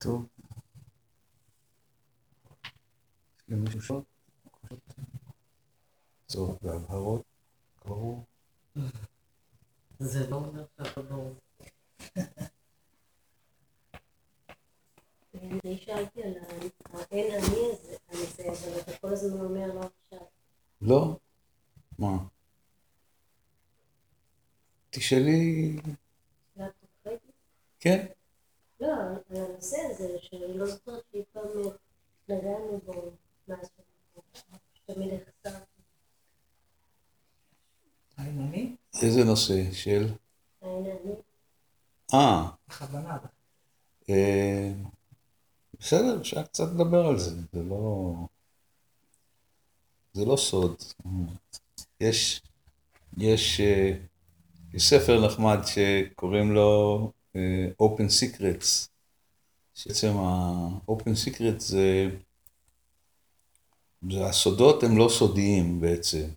טוב. למישהו שוט? צורך בהבהרות? ברור? זה לא אומר שהכל ברור. אני שאלתי על האין אני הזה, אבל אתה כל הזמן אומר לא עכשיו. לא? מה? תשאלי... כן. על הנושא הזה, שאני לא זוכרת שאי פעם נגענו בו מאז שאנחנו תמיד החסרתי. איזה נושא? של? אה, בכוונה. אה, בסדר, אפשר קצת לדבר על זה, זה לא... זה לא סוד. יש, יש, אה, יש ספר נחמד שקוראים לו אה, Open Secrets, שבעצם ה-Open Secrets זה, זה הסודות הם לא סודיים בעצם,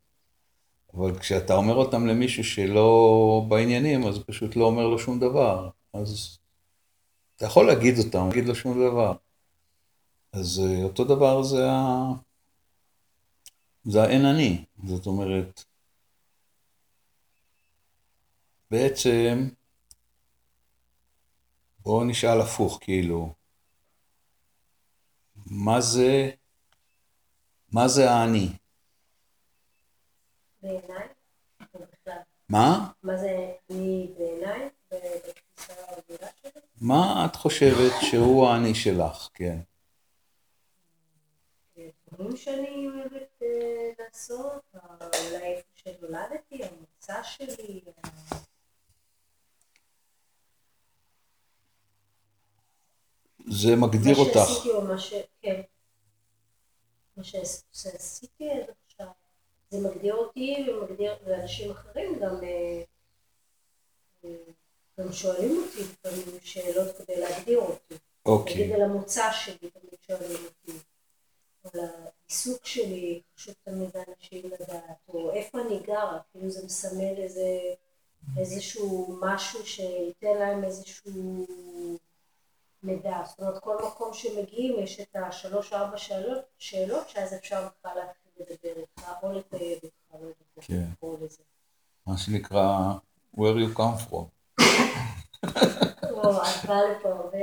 אבל כשאתה אומר אותם למישהו שלא בעניינים, אז פשוט לא אומר לו שום דבר, אז אתה יכול להגיד אותם, להגיד לו שום דבר. אז אה, אותו דבר זה ה... זה האין אני, זאת אומרת, בעצם, בואו נשאל הפוך, כאילו, מה זה, מה זה האני? בעיניי? מה? מה זה אני בעיניי? מה את חושבת שהוא האני שלך, כן? דברים שאני אוהבת אה, לעשות, אולי איפה שנולדתי, המוצא שלי, זה מגדיר מה אותך. שעשיתי או מה ש... כן. מה שעש- שעשיתי עד עכשיו. זה מגדיר אותי ומגדיר, ואנשים אחרים גם, אה, אה, גם שואלים אותי לפעמים שאלות כדי להגדיר אותי. אוקיי, נגיד על המוצא שלי תמיד שואלים אותי. על העיסוק שלי, חשוב תמיד לאנשים לדעת, או איפה אני גרה, כאילו זה מסמל איזה, איזשהו משהו שייתן להם איזשהו מידע. זאת אומרת, כל מקום שמגיעים יש את השלוש-ארבע שאלות, שאלות שאז אפשר בכלל להתחיל לדבר איתך, או לתייג אותך, לא יודעת איך. לקרוא לזה. מה שנקרא, where you come from. או, את באה לפה הרבה.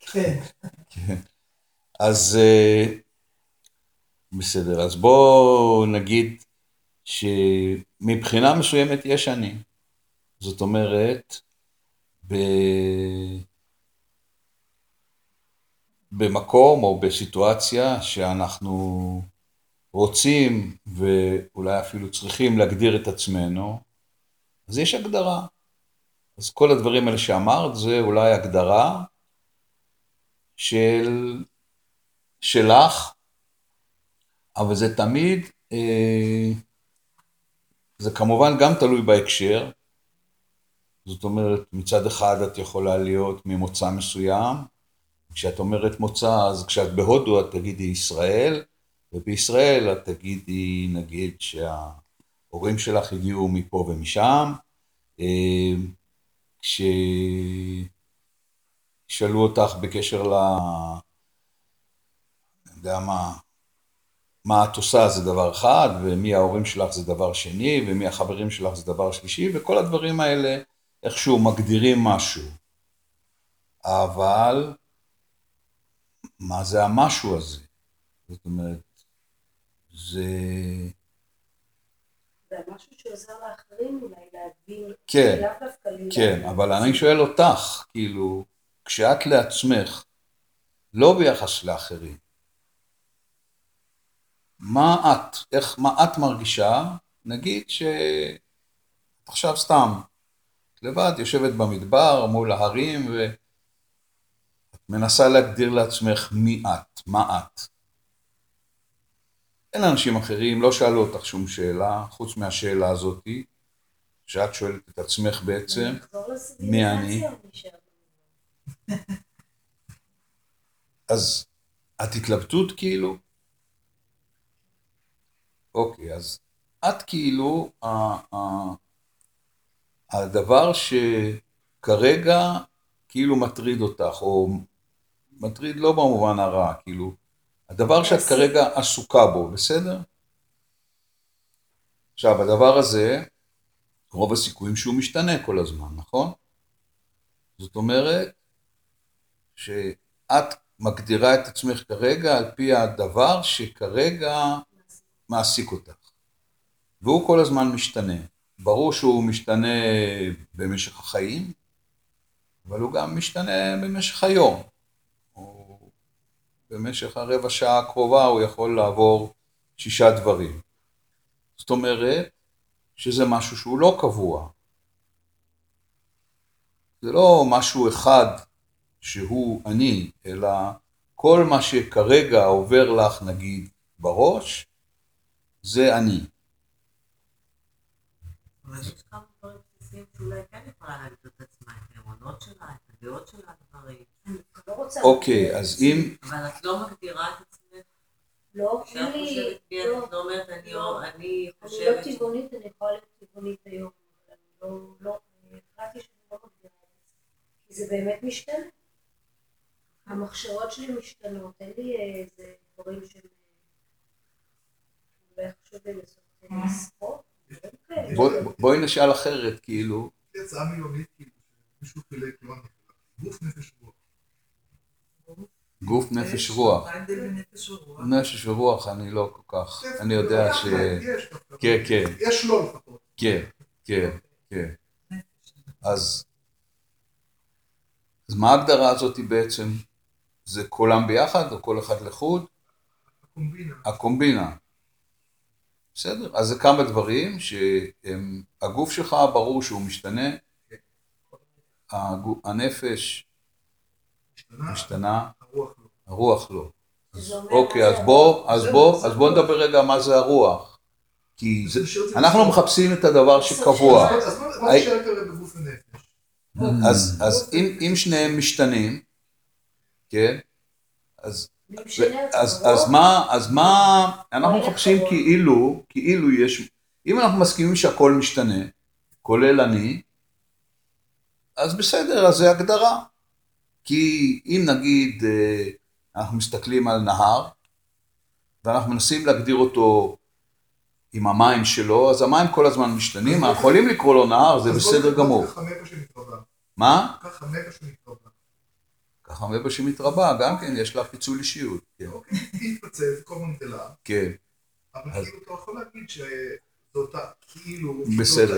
כן. כן. אז אה, בסדר, אז בואו נגיד שמבחינה מסוימת יש אני. זאת אומרת, ב... במקום או בסיטואציה שאנחנו רוצים ואולי אפילו צריכים להגדיר את עצמנו, אז יש הגדרה. אז כל הדברים האלה שאמרת זה אולי הגדרה של, שלך, אבל זה תמיד, אה, זה כמובן גם תלוי בהקשר, זאת אומרת מצד אחד את יכולה להיות ממוצא מסוים, כשאת אומרת מוצא אז כשאת בהודו את תגידי ישראל, ובישראל את תגידי נגיד שההורים שלך הגיעו מפה ומשם, אה, כש... ישאלו אותך בקשר ל... אני יודע מה, מה את עושה זה דבר אחד, ומי ההורים שלך זה דבר שני, ומי החברים שלך זה דבר שלישי, וכל הדברים האלה איכשהו מגדירים משהו. אבל מה זה המשהו הזה? זאת אומרת, זה... זה משהו שעוזר לאחרים אולי להבין, כן. כן. אבל אני שואל אותך, כאילו, כשאת לעצמך, לא ביחס לאחרים, מה את, איך, מה את מרגישה, נגיד שאת עכשיו סתם לבד יושבת במדבר מול ההרים ואת מנסה להגדיר לעצמך מי את, מה את. אין אנשים אחרים, לא שאלו אותך שום שאלה, חוץ מהשאלה הזאתי, שאת שואלת את עצמך בעצם, מי אני? אז את התלבטות כאילו? אוקיי, אז את כאילו הדבר שכרגע כאילו מטריד אותך, או מטריד לא במובן הרע, כאילו, הדבר שאת. כרגע עסוקה בו, בסדר? עכשיו, הדבר הזה, רוב הסיכויים שהוא משתנה כל הזמן, נכון? זאת אומרת, שאת מגדירה את עצמך כרגע על פי הדבר שכרגע מעסיק אותך. והוא כל הזמן משתנה. ברור שהוא משתנה במשך החיים, אבל הוא גם משתנה במשך היום. במשך הרבע שעה הקרובה הוא יכול לעבור שישה דברים. זאת אומרת שזה משהו שהוא לא קבוע. זה לא משהו אחד שהוא אני, אלא כל מה שכרגע עובר לך, נגיד, בראש, זה אני. אבל יש כמה דברים בסיסיים שאולי כן יכולה להגיד את עצמה, את האמונות שלה, את הדעות שלה, דברים. לא רוצה... אוקיי, אז אם... אבל את לא מגדירה את עצמך, לא, כשאת אין לי... חושבת מי לא, את לא אומרת, אני לא. אני אני לא חושבת... טבעונית, אני יכולה להיות טבעונית היום, אני לא... לא, אני החלטתי שאני לא מגדירה את זה. כי זה באמת משתנה. המחשבות שלי משתנות, אין לי איזה דברים שהם... אולי חשובים לעשות ספורט. בואי נשאל אחרת, כאילו, יש הצעה מילונית, כאילו, מישהו חילק, לא אני. גוף נפש רוח. גוף, נפש, רוח. נפש ורוח? אני לא כל כך, אני יודע ש... כן, כן, יש לו לפחות. כן, כן, כן. אז, אז מה ההגדרה הזאת בעצם? זה כולם ביחד או כל אחד לחוד? הקומבינה. הקומבינה. בסדר, אז זה כמה דברים שהגוף שלך ברור שהוא משתנה, הגו- הנפש משתנה, הרוח לא. הרוח לא. זה אוקיי, מה אז זה בוא, אז זה- בוא, זה אז בוא. נדבר רגע מה זה הרוח. כי זה, זה אנחנו. מחפשים את הדבר שקבוע. אז הי- נשאר כרגע בגוף ונפש. אז, אם, אם שניהם משתנים, כן, אז, אז? אז מה, אז מה, אנחנו מחפשים. כאילו, כאילו יש, אם אנחנו מסכימים שהכל משתנה, כולל אני, אז בסדר, אז זה הגדרה. כי אם נגיד אה, אנחנו מסתכלים על נהר, ואנחנו מנסים להגדיר אותו עם המים שלו, אז המים כל הזמן משתנים, אנחנו יכולים לקרוא לו נהר, זה בסדר גמור. מה? קח המגה שמתרבה. ככה מבא שמתרבה, גם כן יש לה פיצול אישיות. כן, אוקיי, היא התפצלת, כל הזמן גדלה. כן, אבל כאילו אתה יכול להגיד שזו אותה, כאילו,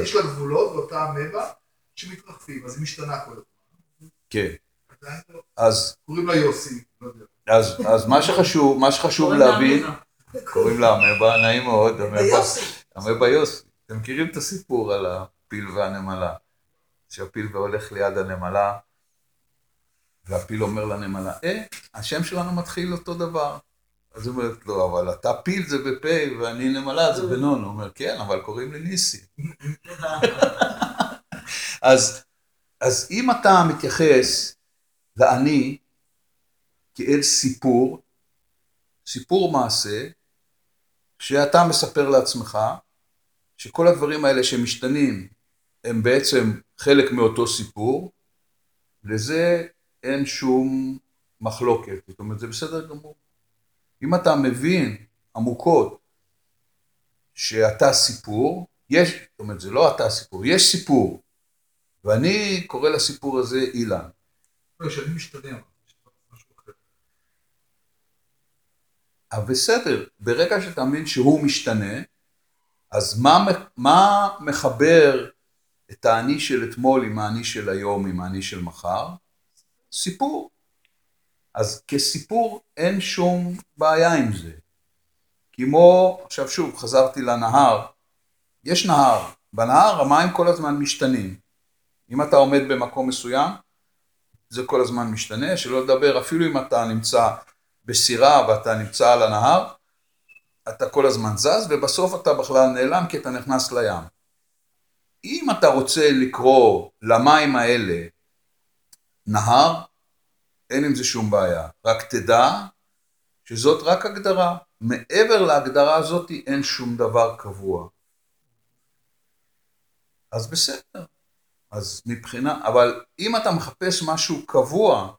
יש לה גבולות ואותה המבה שמתרחבים, אז היא משתנה כל הזמן. כן. לא- אז, קוראים לה יוסי, לא. אז, אז מה שחשוב, מה שחשוב להבין. קוראים לה אמבה, נעים מאוד, אמבה, יוסי. אמבה יוסי. אתם מכירים את הסיפור על הפיל והנמלה? שהפיל הולך ליד הנמלה, והפיל אומר לנמלה, אה, השם שלנו מתחיל אותו דבר. אז היא אומרת לו, אבל אתה פיל זה בפה ואני נמלה זה בנון. הוא אומר, כן, אבל קוראים לי ניסי. אז, אז אם אתה מתייחס לאני כאל סיפור, סיפור מעשה, שאתה מספר לעצמך שכל הדברים האלה שמשתנים הם בעצם חלק מאותו סיפור, לזה אין שום מחלוקת, זאת אומרת זה בסדר גמור. אם אתה מבין עמוקות שאתה סיפור, יש, זאת אומרת זה לא אתה סיפור, יש סיפור, ואני קורא לסיפור הזה אילן. לא, שאני משתנה, אבל בסדר, ברגע שאתה מבין שהוא משתנה, אז מה, מה מחבר את האני של אתמול עם האני של היום, עם האני של מחר? סיפור. אז כסיפור אין שום בעיה עם זה. כמו, עכשיו שוב, חזרתי לנהר, יש נהר, בנהר המים כל הזמן משתנים. אם אתה עומד במקום מסוים, זה כל הזמן משתנה, שלא לדבר, אפילו אם אתה נמצא בסירה ואתה נמצא על הנהר, אתה כל הזמן זז, ובסוף אתה בכלל נעלם כי אתה נכנס לים. אם אתה רוצה לקרוא למים האלה נהר, אין עם זה שום בעיה. רק תדע שזאת רק הגדרה. מעבר להגדרה הזאת אין שום דבר קבוע. אז בסדר. אז מבחינה, אבל אם אתה מחפש משהו קבוע,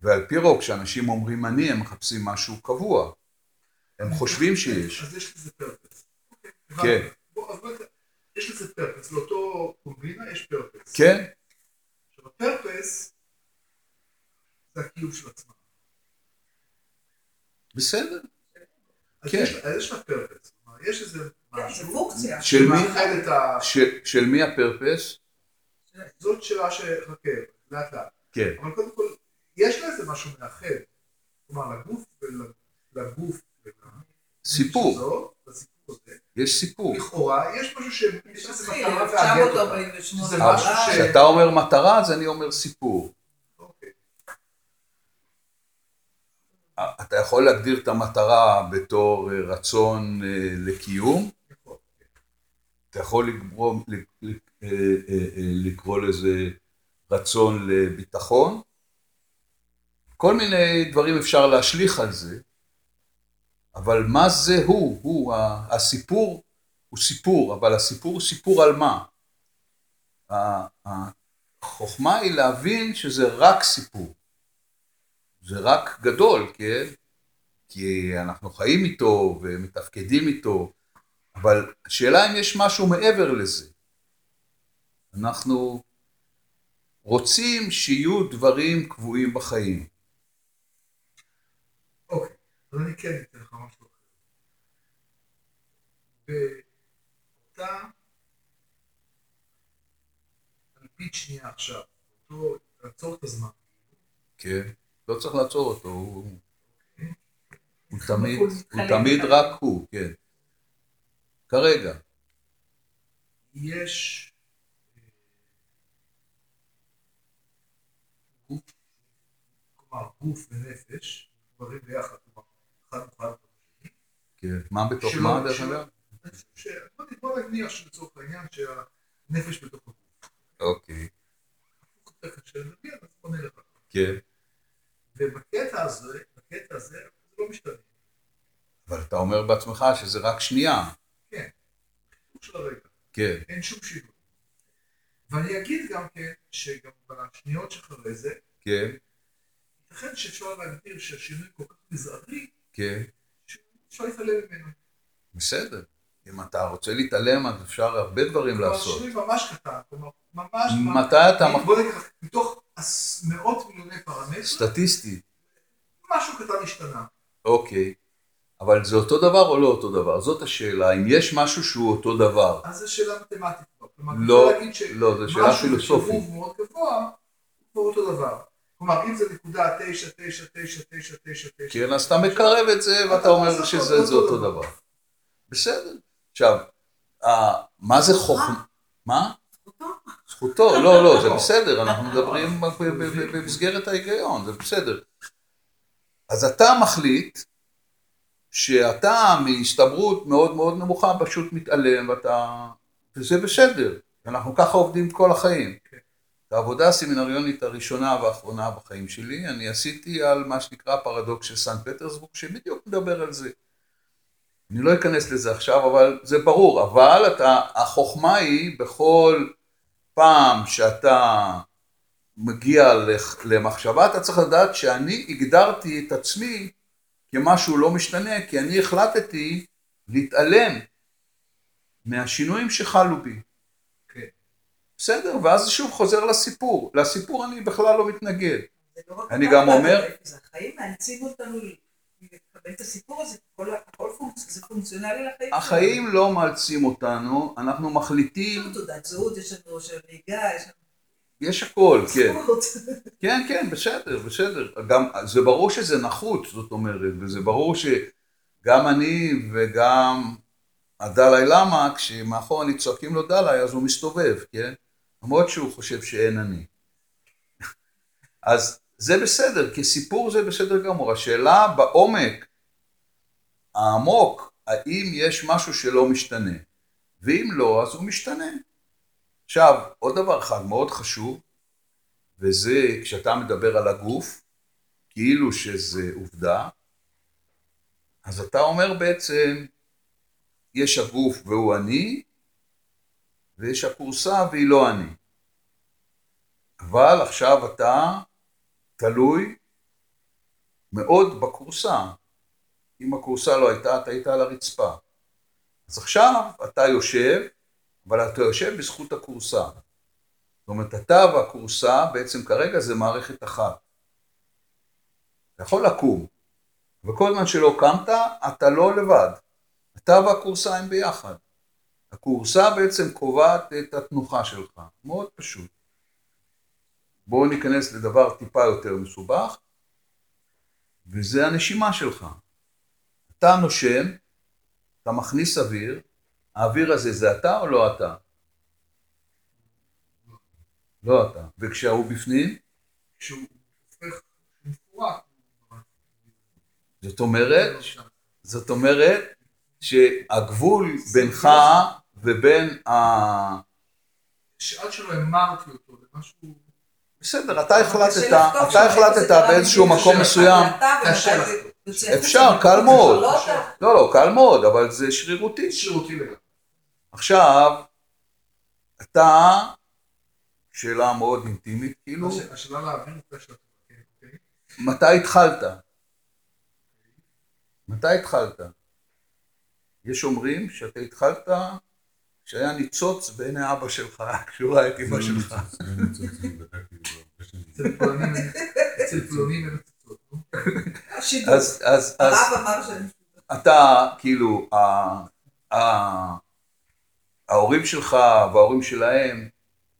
ועל פי רוב כשאנשים אומרים אני הם מחפשים משהו קבוע. הם חושבים שיש. אז יש לזה פרפס. אוקיי, כן. הבנתי. בוא, אז בוא, יש לזה פרפס, לאותו קומבינה יש פרפס. כן, עכשיו הפרפס זה הקיום של עצמה. בסדר. אז כן. יש לה- אז יש לה פרפס. כלומר, יש איזה כן, משהו מי? של מי הפרפס? זאת שאלה שחכה, לאט לאט. כן. אבל קודם כל, יש לה איזה משהו מאחד. כלומר, לגוף ול- לגוף ול- סיפור. יש סיפור. לכאורה, יש משהו ש... יש איזה מתחיל, מטרה והגט אותה. 1948. שזה אבל משהו ש- כשאתה אומר מטרה אז אני אומר סיפור. אוקיי. אתה יכול להגדיר את המטרה בתור אה, רצון אה, לקיום, נכון. אתה יכול לקרוא, ל- ל- אה, לקרוא לזה רצון לביטחון, כל מיני דברים אפשר להשליך על זה, אבל מה זה הוא? הוא, הסיפור הוא סיפור, אבל הסיפור הוא סיפור על מה? החוכמה היא להבין שזה רק סיפור. זה רק גדול, כן? כי אנחנו חיים איתו ומתפקדים איתו, אבל השאלה אם יש משהו מעבר לזה. אנחנו רוצים שיהיו דברים קבועים בחיים. אוקיי, אז אני כן אתן לך משהו אחר. באותה אלפית שנייה עכשיו, אותו, לעצור את הזמן. כן? לא צריך לעצור אותו, הוא, הוא תמיד, הוא תמיד. רק הוא, כן. כרגע, יש אה, גוף, כלומר גוף ונפש, דברים ביחד, כלומר, אחד מוכן לשני. כן. מה בתוך מה דרך אגב? אני חושב ש... בוא נניח שלצורך העניין שהנפש בתוך הגוף. אוקיי. כן. ובקטע הזה, בקטע הזה, זה לא משתנה. אבל אתה אומר בעצמך שזה רק שנייה. הוא של הרגע. כן, אין שום שינוי. ואני אגיד גם כן, שגם בשניות שאחרי זה, כן, ייתכן שאפשר להגדיר שהשינוי כל כך מזערי, כן. שאפשר להתעלם ממנו. בסדר. אם אתה רוצה להתעלם, אז אפשר הרבה דברים לעשות. שינוי ממש קטן, כלומר, ממש... מתי אתה... בוא נגיד מתוך מאות מיליוני פרמטרים, סטטיסטית. משהו קטן השתנה. אוקיי. אבל זה אותו דבר או לא אותו דבר? זאת השאלה. אם יש משהו שהוא אותו דבר. אז זו שאלה מתמטית. כלומר, לא, לא, זו שאלה פילוסופית. בשיבוב מאוד גבוה, הוא אותו דבר. כלומר, אם זה נקודה תשע, תשע, תשע, תשע, תשע, תשע, כן, אז אתה מקרב את זה ואתה אתה אומר שזה אותו דבר. בסדר. עכשיו, ה- מה זה חוכמה? מה? זכותו, לא, לא, זה בסדר, אנחנו מדברים במסגרת ההיגיון, זה בסדר. אז אתה מחליט שאתה מהסתברות מאוד מאוד נמוכה פשוט מתעלם ואתה... וזה בסדר, אנחנו ככה עובדים כל החיים. את העבודה הסמינריונית הראשונה והאחרונה בחיים שלי, אני עשיתי על מה שנקרא פרדוקס של סן פטרסבורג, שבדיוק מדבר על זה. אני לא אכנס לזה עכשיו, אבל זה ברור. אבל אתה, החוכמה היא בכל פעם שאתה מגיע למחשבה, אתה צריך לדעת שאני הגדרתי את עצמי כמשהו לא משתנה, כי אני החלטתי להתעלם מהשינויים שחלו בי. בסדר, ואז זה שוב חוזר לסיפור. לסיפור אני בכלל לא מתנגד. לא אני גם אומר- החיים מאלצים אותנו לקבל את הסיפור הזה, כל- הכל פונקציה, זה פונקציונלי לחיים. החיים לא מאלצים אותנו, אנחנו יש מחליטים, לנו תעודת זהות, יש לנו רישיון נהיגה, יש לנו יש הכל, כן. כן, כן, בסדר, בסדר. גם, זה ברור שזה נחוץ, זאת אומרת, וזה ברור שגם אני וגם הדלאי למה, כשמאחור צועקים לו דלאי, אז הוא מסתובב, כן? למרות שהוא חושב שאין אני. אז זה בסדר, כי סיפור זה בסדר גמור. השאלה בעומק, העמוק, האם יש משהו שלא משתנה? ואם לא, אז הוא משתנה. עכשיו, עוד דבר אחד מאוד חשוב, וזה כשאתה מדבר על הגוף, כאילו שזה עובדה, אז אתה אומר בעצם, יש הגוף והוא אני, ויש הכורסה והיא לא אני. אבל עכשיו אתה תלוי מאוד בכורסה. אם הכורסה לא הייתה, אתה היית על הרצפה. אז עכשיו אתה יושב, אבל אתה יושב בזכות הכורסה. זאת אומרת, אתה והכורסה בעצם כרגע זה מערכת אחת. אתה יכול לקום, וכל זמן שלא קמת, אתה לא לבד. אתה והכורסה הם ביחד. הכורסה בעצם קובעת את התנוחה שלך, מאוד פשוט. בואו ניכנס לדבר טיפה יותר מסובך, וזה הנשימה שלך. אתה נושם, אתה מכניס אוויר, האוויר הזה זה אתה או לא אתה? לא אתה. וכשהוא בפנים, כשהוא הופך, מפורק. זאת אומרת, זאת אומרת שהגבול בינך ובין ה... שעד שלא המרתי אותו למשהו, בסדר, אתה החלטת, אתה החלטת זה באיזשהו מקום? מסוים, זה. אפשר, קל מאוד. לא. לא, לא, קל מאוד, אבל זה שרירותי. שרירותי לגמרי. עכשיו, אתה, שאלה מאוד אינטימית, כאילו, הש- השאלה להעביר את השאלה. כן, אוקיי. מתי התחלת? מתי התחלת? יש אומרים שאתה התחלת כשהיה ניצוץ בעיני אבא שלך, כשהוא ראה את אמא שלך. אצל אין- הצצות. נו. השידור. אז, אז, אז. אתה, כאילו, ה- ה- ההורים שלך וההורים שלהם,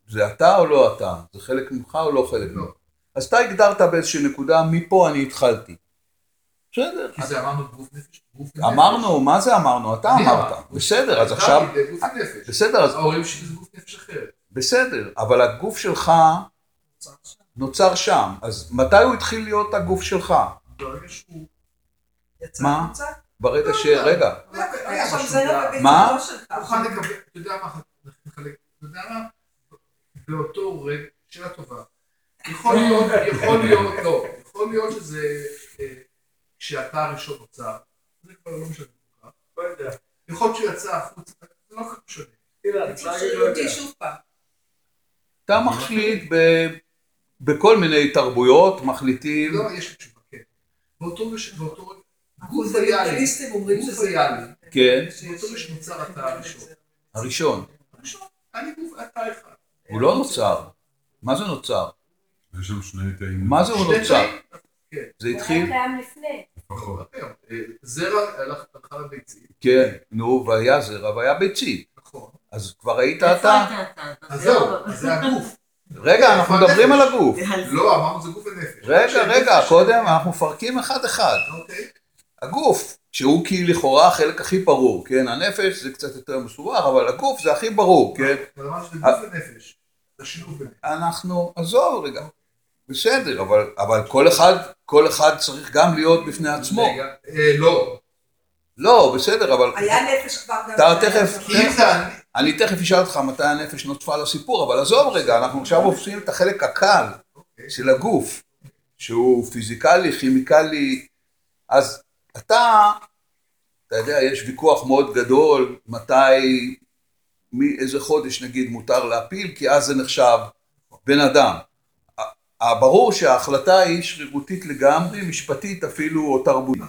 זה אתה או לא אתה? זה חלק ממך או לא חלק לא. ממך? אז אתה הגדרת באיזושהי נקודה, מפה אני התחלתי. בסדר. כי זה אמרנו גוף נפש. אמרנו, מה זה אמרנו? אתה אמרת. בסדר, אז עכשיו. בסדר, אז ההורים שלי זה גוף נפש אחרת. בסדר, אבל הגוף שלך נוצר שם. אז מתי הוא התחיל להיות הגוף שלך? ברגע שהוא... יצא מה? החוצה? ברגע ש... רגע. בביצוע מה? שלך. מוכן לקבל, אתה יודע מה, אתה יודע מה, באותו רגע, שאלה טובה. יכול להיות, יכול להיות, לא, יכול להיות שזה, אה, כשאתה הראשון נוצר, זה כבר לא משנה כל כך. לא יודע. יכול להיות שהוא יצא החוצה, זה לא כל כך משנה. אני רוצה להגיד, לא. אתה מחליט ב... בכל מיני תרבויות, מחליטים, לא, יש לי תשובה, כן. באותו רגע, באותו רגע, גוף היה לי, הפונדמנטליסטים אומרים גוף שזה... היה לי, כן, באותו רגע שנוצר אתה הראשון. הראשון. לי גוף, אתה אחד. הוא לא נוצר. מה זה נוצר? יש שם שני תאים. מה זה הוא נוצר? תאים, זה התחיל? היה קיים לפני. לפחות. היום, אה, זרע הלך הלכה לביצים, כן, נו, והיה זרע והיה ביצית. נכון. אז כבר היית אתה? אז זהו, אז זה הגוף. רגע, אנחנו מדברים על הגוף. לא, אמרנו זה גוף ונפש. רגע, רגע, קודם אנחנו מפרקים אחד-אחד. אוקיי. הגוף, שהוא כי לכאורה החלק הכי ברור, כן? הנפש זה קצת יותר מסובך, אבל הגוף זה הכי ברור, כן? אבל אמרנו שזה גוף ונפש. זה. אנחנו, עזוב רגע, בסדר, אבל, אבל כל אחד, כל אחד צריך גם להיות בפני עצמו. רגע, אה, לא. לא, בסדר, אבל היה נפש כבר גם... אתה תכף- אני, אני תכף אשאל אותך מתי הנפש נוצפה לסיפור, אבל עזוב רגע, אנחנו עכשיו עושים את החלק הקל של הגוף, שהוא פיזיקלי, כימיקלי, אז אתה, אתה יודע, יש ויכוח מאוד גדול מתי, מאיזה חודש נגיד מותר להפיל, כי אז זה נחשב בן אדם. ברור שההחלטה היא שרירותית לגמרי, משפטית אפילו או תרבותית.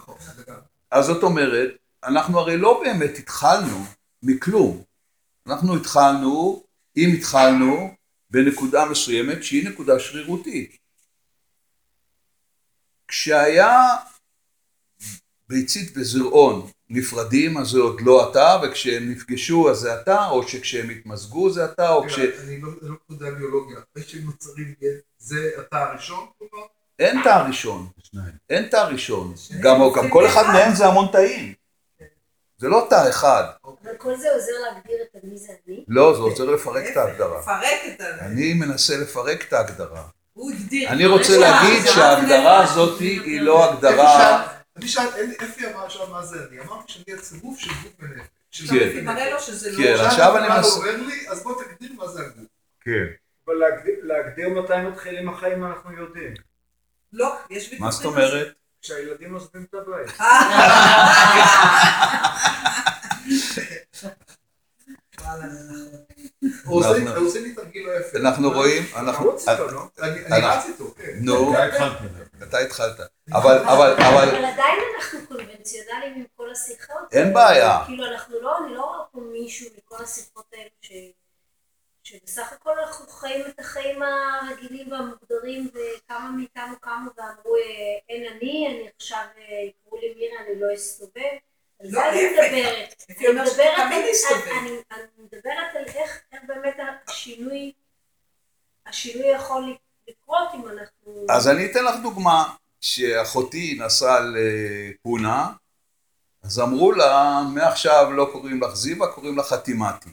אז זאת אומרת, אנחנו הרי לא באמת התחלנו מכלום. אנחנו התחלנו, אם התחלנו, בנקודה מסוימת שהיא נקודה שרירותית. כשהיה ביצית וזרעון נפרדים, אז זה עוד לא אתה, וכשהם נפגשו אז זה אתה, או שכשהם התמזגו זה אתה, או כש... אני לא זה לא יודע ביולוגיה. אחרי שהם נוצרים, זה אתה הראשון? כלומר? אין תא ראשון. אין תא ראשון. גם, כל אחד מהם זה המון תאים. זה לא תא אחד. אבל כל זה עוזר להגדיר את מי זה אני. לא, זה עוזר לפרק את ההגדרה. לפרק את ה... אני מנסה לפרק את ההגדרה. הוא הגדיר. אני רוצה להגיד לה- שההגדרה הזאת היא לא הגדרה... אני שאל, אין- איפה היא אמרה עכשיו מה זה אני? אמרתי שאני הצירוף של גוף ונפש. כן. לו שזה כן, לא... עכשיו אני אומר לי, אז בוא תגדיר מה זה הגוף. כן. אבל להגדיר- מתי מתחילים החיים אנחנו יודעים. לא, יש ויכוחים. מה זאת אומרת? כשהילדים עוזבים את הבית. עושה לי- תרגיל לא יפה. אנחנו רואים, אנחנו, איתו, לא? אני אנחנו- רץ איתו, כן. נו, אתה התחלת. אבל, אבל, אבל, אבל עדיין אנחנו קונבנציונליים עם כל השיחות. אין בעיה. כאילו אנחנו לא, אני לא רואה פה מישהו מכל השיחות האלו ש... שבסך הכל אנחנו חיים את החיים הרגילים והמוגדרים וכמה מאיתנו קמו ואמרו אה, אין אני, אני עכשיו אה, יקראו לי מירה, אני לא אסתובב. לא, אני. מדברת. אני מדברת על- איך באמת השינוי, השינוי יכול לקרות אם אנחנו... אז אני אתן לך דוגמה, כשאחותי נסעה לפונה, אז אמרו לה, מעכשיו לא קוראים לך זיווה, קוראים לך חתימתי.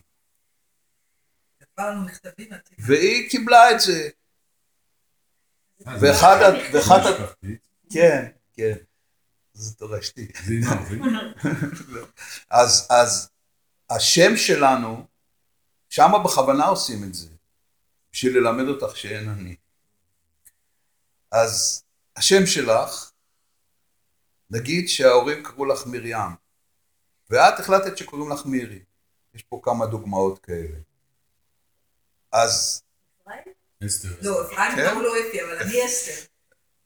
והיא קיבלה את זה. משפחתי. כן, כן. זה. אז, אז השם שלנו, שמה בכוונה עושים את זה, בשביל ללמד אותך שאין אני. אז השם שלך, נגיד שההורים קראו לך מרים, ואת החלטת שקוראים לך מירי. יש פה כמה דוגמאות כאלה. אז אסתר. לא, אפרים כן? קראו לו אפי, אבל אני אסתר.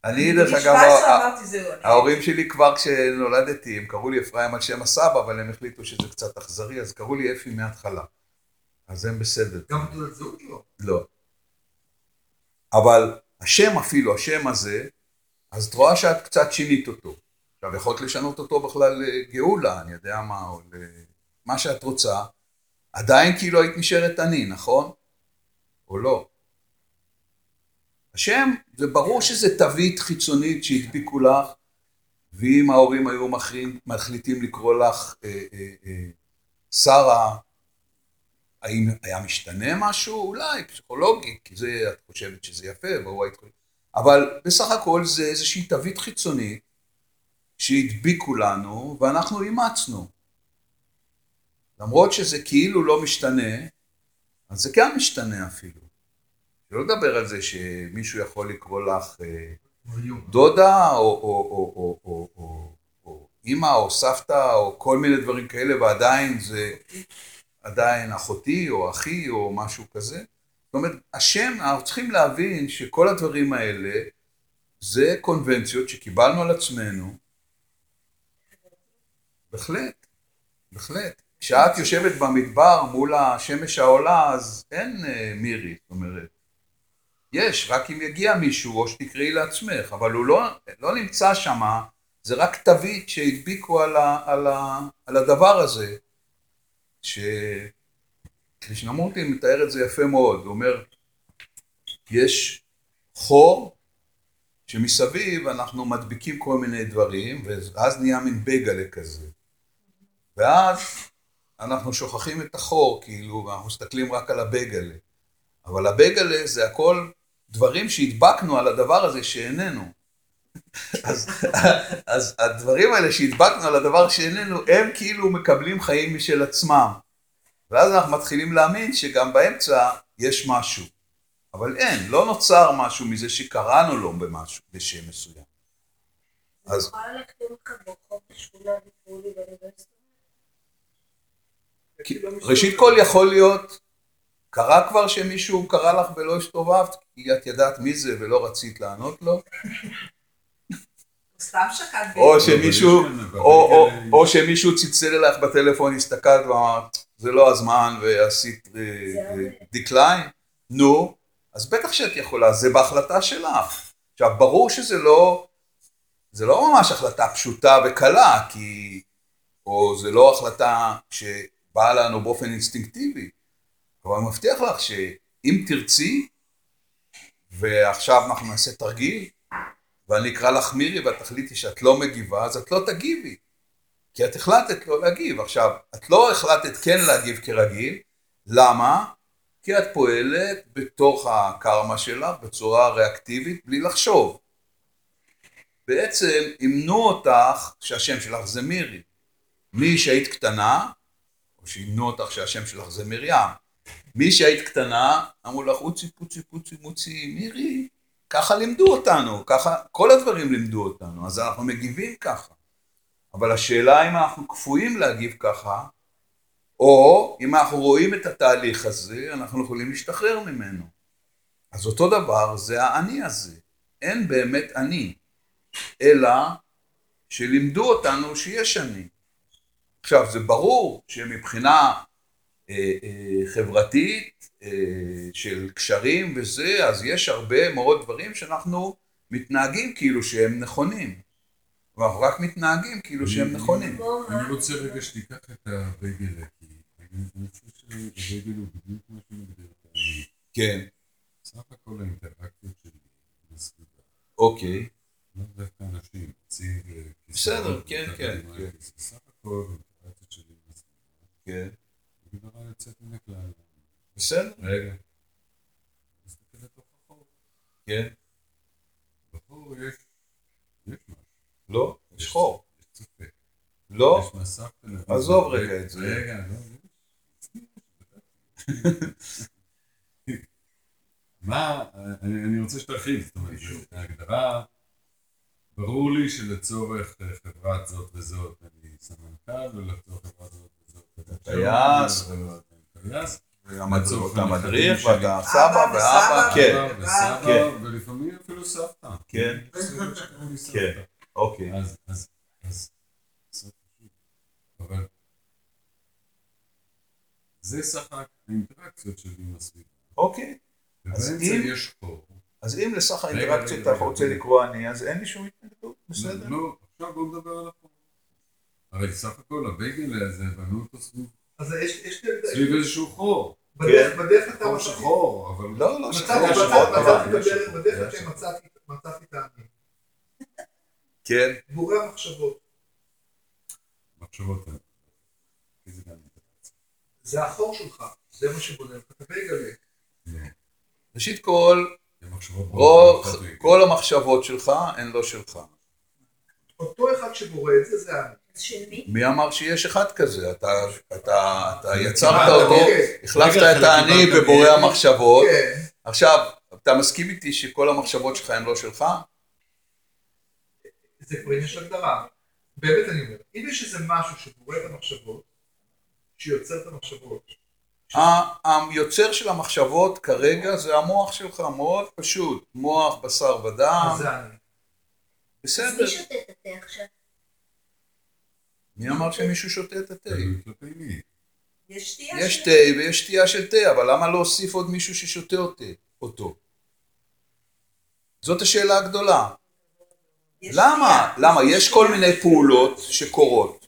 אני, דרך אגב, 17 ה- אמרתי זהו. אני- ההורים שלי כבר כשנולדתי, הם קראו לי אפרים על שם הסבא, אבל הם החליטו שזה קצת אכזרי, אז קראו לי אפי מההתחלה. אז הם בסדר. גם תעודת זהות לא. לא. אבל השם אפילו, השם הזה, אז את רואה שאת קצת שינית אותו. עכשיו, יכולת לשנות אותו בכלל לגאולה, אני יודע מה, או למה שאת רוצה. עדיין כאילו היית נשארת אני, נכון? או לא? השם, זה ברור שזה תווית חיצונית שהדביקו לך, ואם ההורים היו מחליטים לקרוא לך אה, אה, אה, שרה, האם היה משתנה משהו? אולי, פסיכולוגית, כי זה, את חושבת שזה יפה, והוא היית... אבל בסך הכל זה איזושהי תווית חיצונית שהדביקו לנו, ואנחנו אימצנו. למרות שזה כאילו לא משתנה, אז זה כן משתנה אפילו. שלא לדבר על זה שמישהו יכול לקרוא לך אה. דודה, או אימא, או סבתא, או כל מיני דברים כאלה, ועדיין זה עדיין אחותי, או אחי, או משהו כזה. זאת אומרת, השם, אנחנו צריכים להבין שכל הדברים האלה, זה קונבנציות שקיבלנו על עצמנו. בהחלט, בהחלט. כשאת יושבת במדבר מול השמש העולה, אז אין אה, מירי, זאת אומרת. יש, רק אם יגיע מישהו, או שתקראי לעצמך, אבל הוא לא, לא נמצא שם, זה רק תווית שהדביקו על, ה, על, ה, על הדבר הזה, ש... קרישנמורטי מתאר את זה יפה מאוד, הוא אומר, יש חור שמסביב אנחנו מדביקים כל מיני דברים, ואז נהיה מין בייגלה כזה. ואז אנחנו שוכחים את החור, כאילו, ואנחנו מסתכלים רק על הבייגלה. אבל הבייגלה זה הכל דברים שהדבקנו על הדבר הזה שאיננו. אז, אז הדברים האלה שהדבקנו על הדבר שאיננו, הם כאילו מקבלים חיים משל עצמם. ואז אנחנו מתחילים להאמין שגם באמצע יש משהו. אבל אין, לא נוצר משהו מזה שקראנו לו במשהו, בשם מסוים. אז... ראשית כל יכול להיות, קרה כבר שמישהו קרא לך ולא הסתובבת, כי את ידעת מי זה ולא רצית לענות לו. או שמישהו, או, שמישהו צלצל אלייך בטלפון, הסתכלת ואמרת, זה לא הזמן ועשית decline, נו, אז בטח שאת יכולה, זה בהחלטה שלך. עכשיו, ברור שזה לא, זה לא ממש החלטה פשוטה וקלה, כי, או זה לא החלטה שבאה לנו באופן אינסטינקטיבי, אבל אני מבטיח לך שאם תרצי, ועכשיו אנחנו נעשה תרגיל, ואני אקרא לך מירי ואת תחליטי שאת לא מגיבה, אז את לא תגיבי. כי את החלטת לא להגיב. עכשיו, את לא החלטת כן להגיב כרגיל, למה? כי את פועלת בתוך הקרמה שלך בצורה ריאקטיבית בלי לחשוב. בעצם אימנו אותך שהשם שלך זה מירי. מי שהיית קטנה, או שאימנו אותך שהשם שלך זה מרים. מי שהיית קטנה, אמרו לך אוצי פוצי פוצי מוצי מירי, ככה לימדו אותנו, ככה, כל הדברים לימדו אותנו, אז אנחנו מגיבים ככה. אבל השאלה אם אנחנו כפויים להגיב ככה, או אם אנחנו רואים את התהליך הזה, אנחנו יכולים להשתחרר ממנו. אז אותו דבר זה האני הזה. אין באמת אני, אלא שלימדו אותנו שיש אני. עכשיו, זה ברור שמבחינה חברתית, אה, של קשרים וזה, אז יש הרבה מאוד דברים שאנחנו מתנהגים כאילו שהם נכונים. ואנחנו רק מתנהגים כאילו שהם נכונים. אני רוצה רגע שתיקח את הבייגלה, כי אני חושב שהבייגל הוא בדיוק מה שמגדיר את האני. כן, סך הכל האינטראקציות שלי בסביבה, אוקיי. לא דווקא אנשים, הציג אה, בסדר, כן, כן, כן. סך הכל האינטראקציות שלי בסביבה, כן, דבר יוצאת מן הכלל. בסדר, רגע. תסתכל לתוך החור. כן. בחור יש, יש משהו. לא, יש חור. יש צופה. לא, יש מסך טלוויזיה. עזוב רגע את זה. רגע, לא, יש. מה, אני רוצה שתרחיב, זאת אומרת, זו הגדרה, ברור לי שלצורך אה, חברת זאת וזאת אני סמנכ"ל, ולצורך חברת זאת וזאת טייס, טייס, המדריך, אתה מדריך ואתה. סבא אבא ואבא. כן, כן. ולפעמים אפילו סבתא. כן. כן. אוקיי. אבל זה סך האינטראקציות שלי עם הסביבה. אוקיי. אז ובאמצע אם- יש חור. אז אם לסך האינטראקציות אתה רוצה. לקרוא אני, אז אין לי שום התנגדות, בסדר. לא, עכשיו בואו נדבר על. הרי סך הכל הבייגל הזה, בנו אותו סביב, אז יש, יש, סביב איזשהו חור. בדרך, בדרך אתה חור מצאתי- שחור, אבל... לא, לא, שחור, שחור, בדרך, כן שחור. מצאתי, את האני. כן, בורי המחשבות. מחשבות זה החור שלך, זה מה שבונה לך את הבייגלה. ראשית כל. כל המחשבות שלך הן לא שלך. אותו אחד שבורא את זה, זה אני. של מי? מי אמר שיש אחד כזה? אתה, אתה, אתה יצרת אותו. החלפת את האני בבורא המחשבות. כן, עכשיו, אתה מסכים איתי שכל המחשבות שלך הן לא שלך? זה כבר עניין של הגדרה. באמת אני אומר, אם יש איזה משהו שבורא את המחשבות, שיוצר את המחשבות, היוצר של המחשבות כרגע זה המוח שלך, מאוד פשוט. מוח, בשר ודם, אני. אז בסדר. מי שותה את התה עכשיו? מי אמר שמישהו שותה את התה? יש תה ויש שתייה של תה, אבל למה להוסיף עוד מישהו ששותה אותה- אותו? זאת השאלה הגדולה. למה? למה? יש כל מיני פעולות שקורות.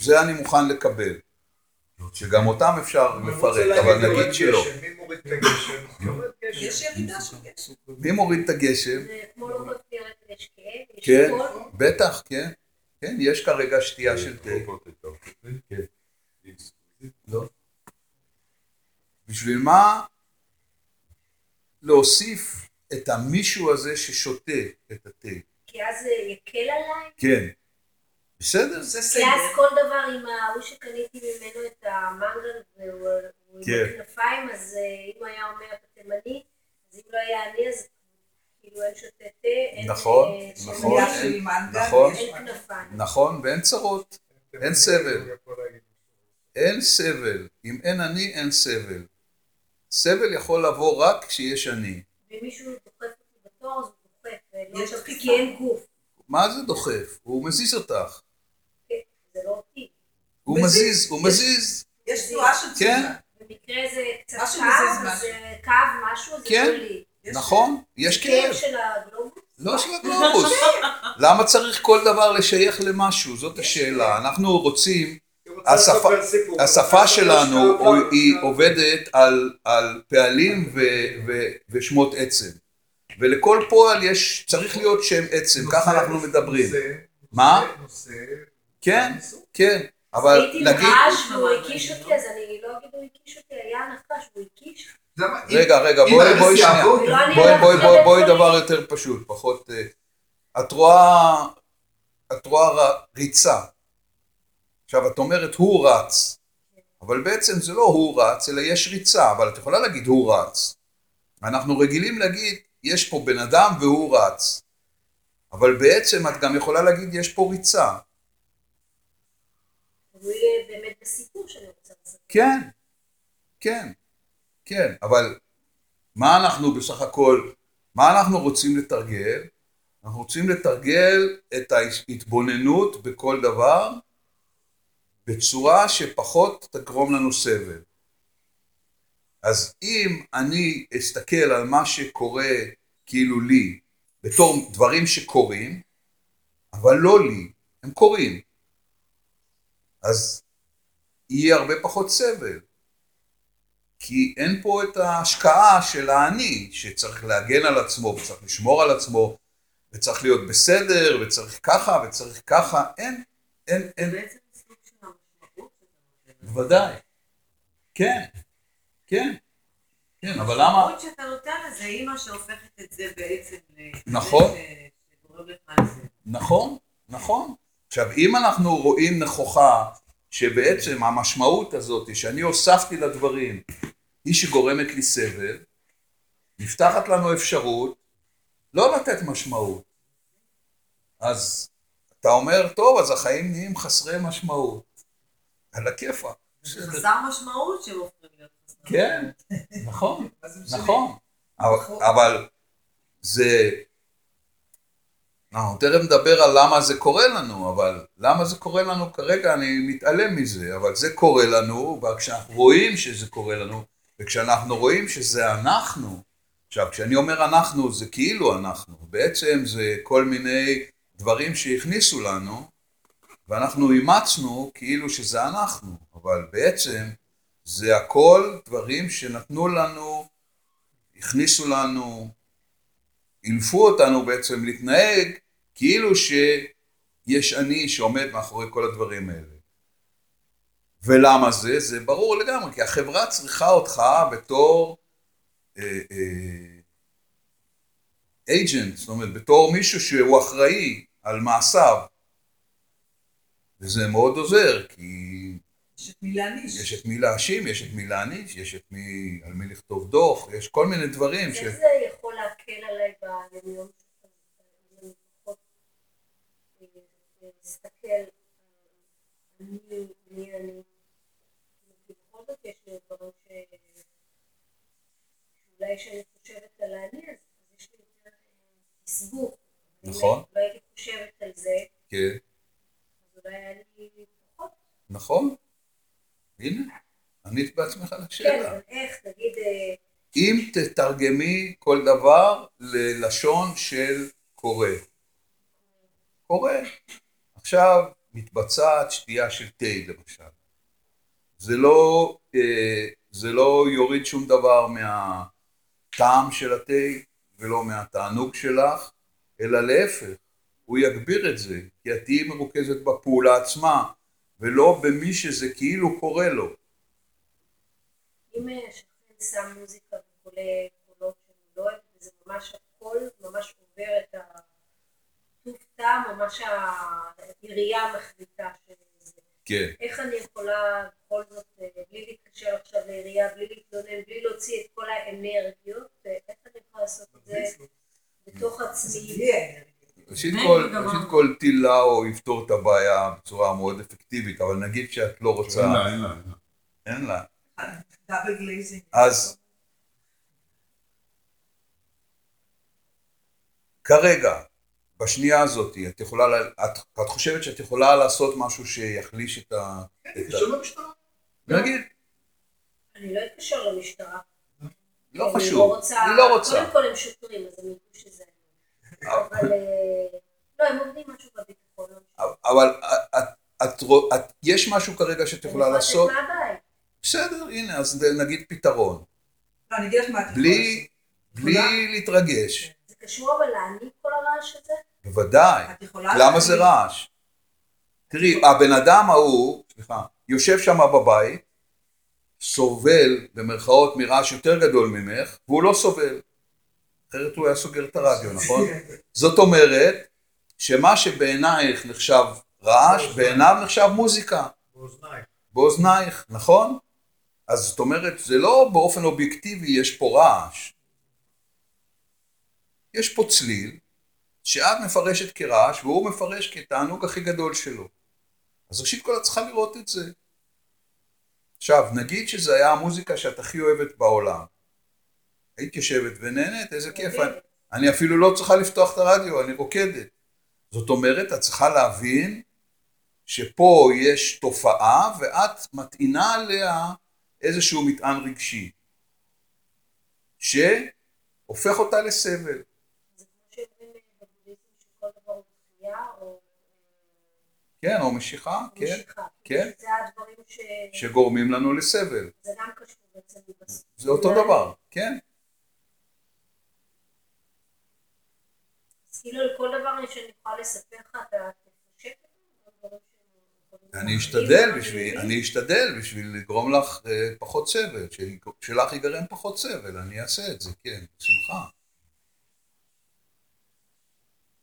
זה אני מוכן לקבל. שגם אותם אפשר לפרט, אבל נגיד שלא. מי מוריד את הגשם? כן. בטח, כן. כן, יש כרגע שתייה של תה. כן. לא. בשביל מה להוסיף את המישהו הזה ששותה את התה? כי אז זה יקל עליי. כן. בסדר? זה כי סדר. אז כל דבר עם ההוא שקניתי ממנו את המנגל והוא הוא עם כן. הכנפיים, אז אה, אם הוא היה אומר אתה תימני, אז אם לא היה אני אז כאילו אין אין נכון, אה, נכון. נכון. נכון, ואין צרות. אין סבל. אין סבל. אם אין אני, אין סבל. סבל יכול לבוא רק כשיש אני. ואם מישהו דוחף אותי בתור אז הוא דוחף, ולא יש דוחף, דחיפה. כי אין גוף. מה זה דוחף? הוא מזיז אותך. כן, זה לא אותי. הוא מזיז. הוא מזיז. יש תנועה של כן. תזונה. במקרה זה קצת. זה קו משהו, זה כן. לא לי. יש- נכון? יש כאב כאב. של הגלובוס? לא של הגלובוס. למה צריך כל דבר לשייך למשהו? זאת השאלה. אנחנו רוצים, השפה- שלנו הוא-. היא עובדת על, על פעלים ושמות עצם. ולכל פועל יש, צריך להיות שם עצם, ככה אנחנו מדברים. מה? כן, כן, אבל הייתי נגיד, נחש והוא הקיש אותי, אז אני לא אגיד הוא הקיש אותי, היה נחש והוא הקיש. רגע, רגע, בואי, בואי שנייה. בואי, בואי, בואי, בואי. דבר יותר פשוט, פחות... אה, את רואה, את רואה ריצה. עכשיו, את אומרת הוא רץ, אבל בעצם זה לא הוא רץ, אלא יש ריצה, אבל את יכולה להגיד הוא רץ. אנחנו רגילים להגיד, יש פה בן אדם והוא רץ. אבל בעצם את גם יכולה להגיד, יש פה ריצה. הוא יהיה באמת הסיפור שאני רוצה לספר. כן, כן, כן, אבל מה אנחנו בסך הכל, מה אנחנו רוצים לתרגל? אנחנו רוצים לתרגל את ההתבוננות בכל דבר בצורה שפחות תגרום לנו סבל. אז אם אני אסתכל על מה שקורה כאילו לי בתור דברים שקורים, אבל לא לי, הם קורים, אז יהיה הרבה פחות סבל. כי אין פה את ההשקעה של האני, שצריך להגן על עצמו וצריך לשמור על עצמו וצריך להיות בסדר וצריך ככה וצריך ככה, אין, אין, אין, בעצם סוג של המשמעות שאתה נותן. בוודאי, כן, כן, כן, אבל למה, המשמעות שאתה נותן לזה מה שהופכת את זה בעצם. נכון. נכון, נכון. עכשיו, אם אנחנו רואים נכוחה שבעצם המשמעות הזאת שאני הוספתי לדברים היא שגורמת לי סבל, נפתחת לנו אפשרות לא לתת משמעות. אז אתה אומר, טוב, אז החיים נהיים חסרי משמעות. על הכיפאק. חסר משמעות שהם הופכים להיות חסר. כן, נכון? נכון. אבל, אבל זה... אנחנו תכף נדבר על למה זה קורה לנו, אבל למה זה קורה לנו כרגע, אני מתעלם מזה, אבל זה קורה לנו, וכשאנחנו רואים שזה קורה לנו, וכשאנחנו רואים שזה אנחנו, עכשיו, כשאני אומר אנחנו, זה כאילו אנחנו, בעצם זה כל מיני דברים שהכניסו לנו, ואנחנו אימצנו כאילו שזה אנחנו, אבל בעצם זה הכל דברים שנתנו לנו, הכניסו לנו, אילפו אותנו בעצם להתנהג כאילו שיש אני שעומד מאחורי כל הדברים האלה. ולמה זה? זה ברור לגמרי, כי החברה צריכה אותך בתור אייג'נט, זאת אומרת, בתור מישהו שהוא אחראי על מעשיו. וזה מאוד עוזר, כי יש את מי להעניש. יש את מי להאשים, יש את מי להעניש, יש את מי, על מי לכתוב דוח, יש כל מיני דברים ש... איך זה יכול להקל עליי ביומיום שלך? אני פחות אה, להסתכל על אני, מי אני. בכל זאת יש לי דברים. שאולי כשאני חושבת על האני, אז יש לי יותר אה, תסבוך. נכון. לא הייתי חושבת על זה, כן, אז אולי היה לי פחות. נכון. הנה, ענית בעצמך על כן, השאלה. אבל איך, נגיד, אה, אם תתרגמי כל דבר ללשון של קורא. קורא. עכשיו מתבצעת שתייה של תה למשל. זה לא, אה, זה לא יוריד שום דבר מהטעם של התה ולא מהתענוג שלך, אלא להפך, הוא יגביר את זה, כי את תהיי מרוכזת בפעולה עצמה, ולא במי שזה כאילו קורה לו. אם אה, שם מוזיקה וקולה קולות שאני לא אוהבת, ממש הכל ממש עובר את הטוב טעם, ממש העירייה מחליטה שזה. כן. איך אני יכולה בכל זאת, אה, בלי להתקשר עכשיו לעירייה, בלי להתלונן, בלי להוציא את כל האנרגיות, אה, איך אני יכולה לעשות את זה בתוך עצמי? ראשית אין כל. ראשית כל טיל לאו יפתור את הבעיה בצורה מאוד אפקטיבית, אבל נגיד שאת לא רוצה, אין לה, אין לה, אין לה. אין לה. double glazing. אז כרגע, בשנייה הזאת, את יכולה, את, את חושבת שאת יכולה לעשות משהו שיחליש את ה... כן, תתקשר למשטרה. נגיד, אני לא אתקשר למשטרה. לא אני חשוב, לא רוצה, אני לא רוצה. קודם כל הם שוטרים, אז הם ידעו שזה אני. אבל אה, לא, הם עובדים משהו בביטחון. לא משנה. אבל את, את, את, רוא- את, יש משהו כרגע שאת יכולה אני לעשות? יכולה לצאת מהבית. בסדר, הנה, אז נגיד פתרון. לא, אני אגיד לך מה את יכולה בלי, לעשות. בלי להתרגש, זה קשור אבל להעניק כל הרעש הזה? בוודאי. למה זה רעש? תראי, הבן אדם ההוא, סליחה, יושב שם בבית, סובל במרכאות מרעש יותר גדול ממך, והוא לא סובל. אחרת הוא היה סוגר את הרדיו, נכון? זאת אומרת, שמה שבעינייך נחשב רעש, בעיניו נחשב מוזיקה. באוזניים. באוזנייך, נכון? אז זאת אומרת, זה לא באופן אובייקטיבי יש פה רעש. יש פה צליל, שאת מפרשת כרעש, והוא מפרש כתענוג הכי גדול שלו. אז ראשית כל את צריכה לראות את זה. עכשיו, נגיד שזו היה המוזיקה שאת הכי אוהבת בעולם. היית יושבת ונהנית, איזה כיף. אני, אני אפילו לא צריכה לפתוח את הרדיו, אני רוקדת. זאת אומרת, את צריכה להבין שפה יש תופעה ואת מטעינה עליה איזשהו מטען רגשי, שהופך אותה לסבל. זה כמו שאומרים בבודהיזם שכל דבר הוא דחייה או כן, או משיכה, כן. כן. זה הדברים ש... שגורמים לנו לסבל. זה גם קשור בעצם זה אותו דבר, כן. כאילו דבר שאני יכולה לספר לך, אתה תפשט אני אשתדל בשביל, אני- אני אשתדל בשביל לגרום לך אה, פחות סבל, של- שלך ייגרם פחות סבל, אני אעשה את זה, כן, בשמחה.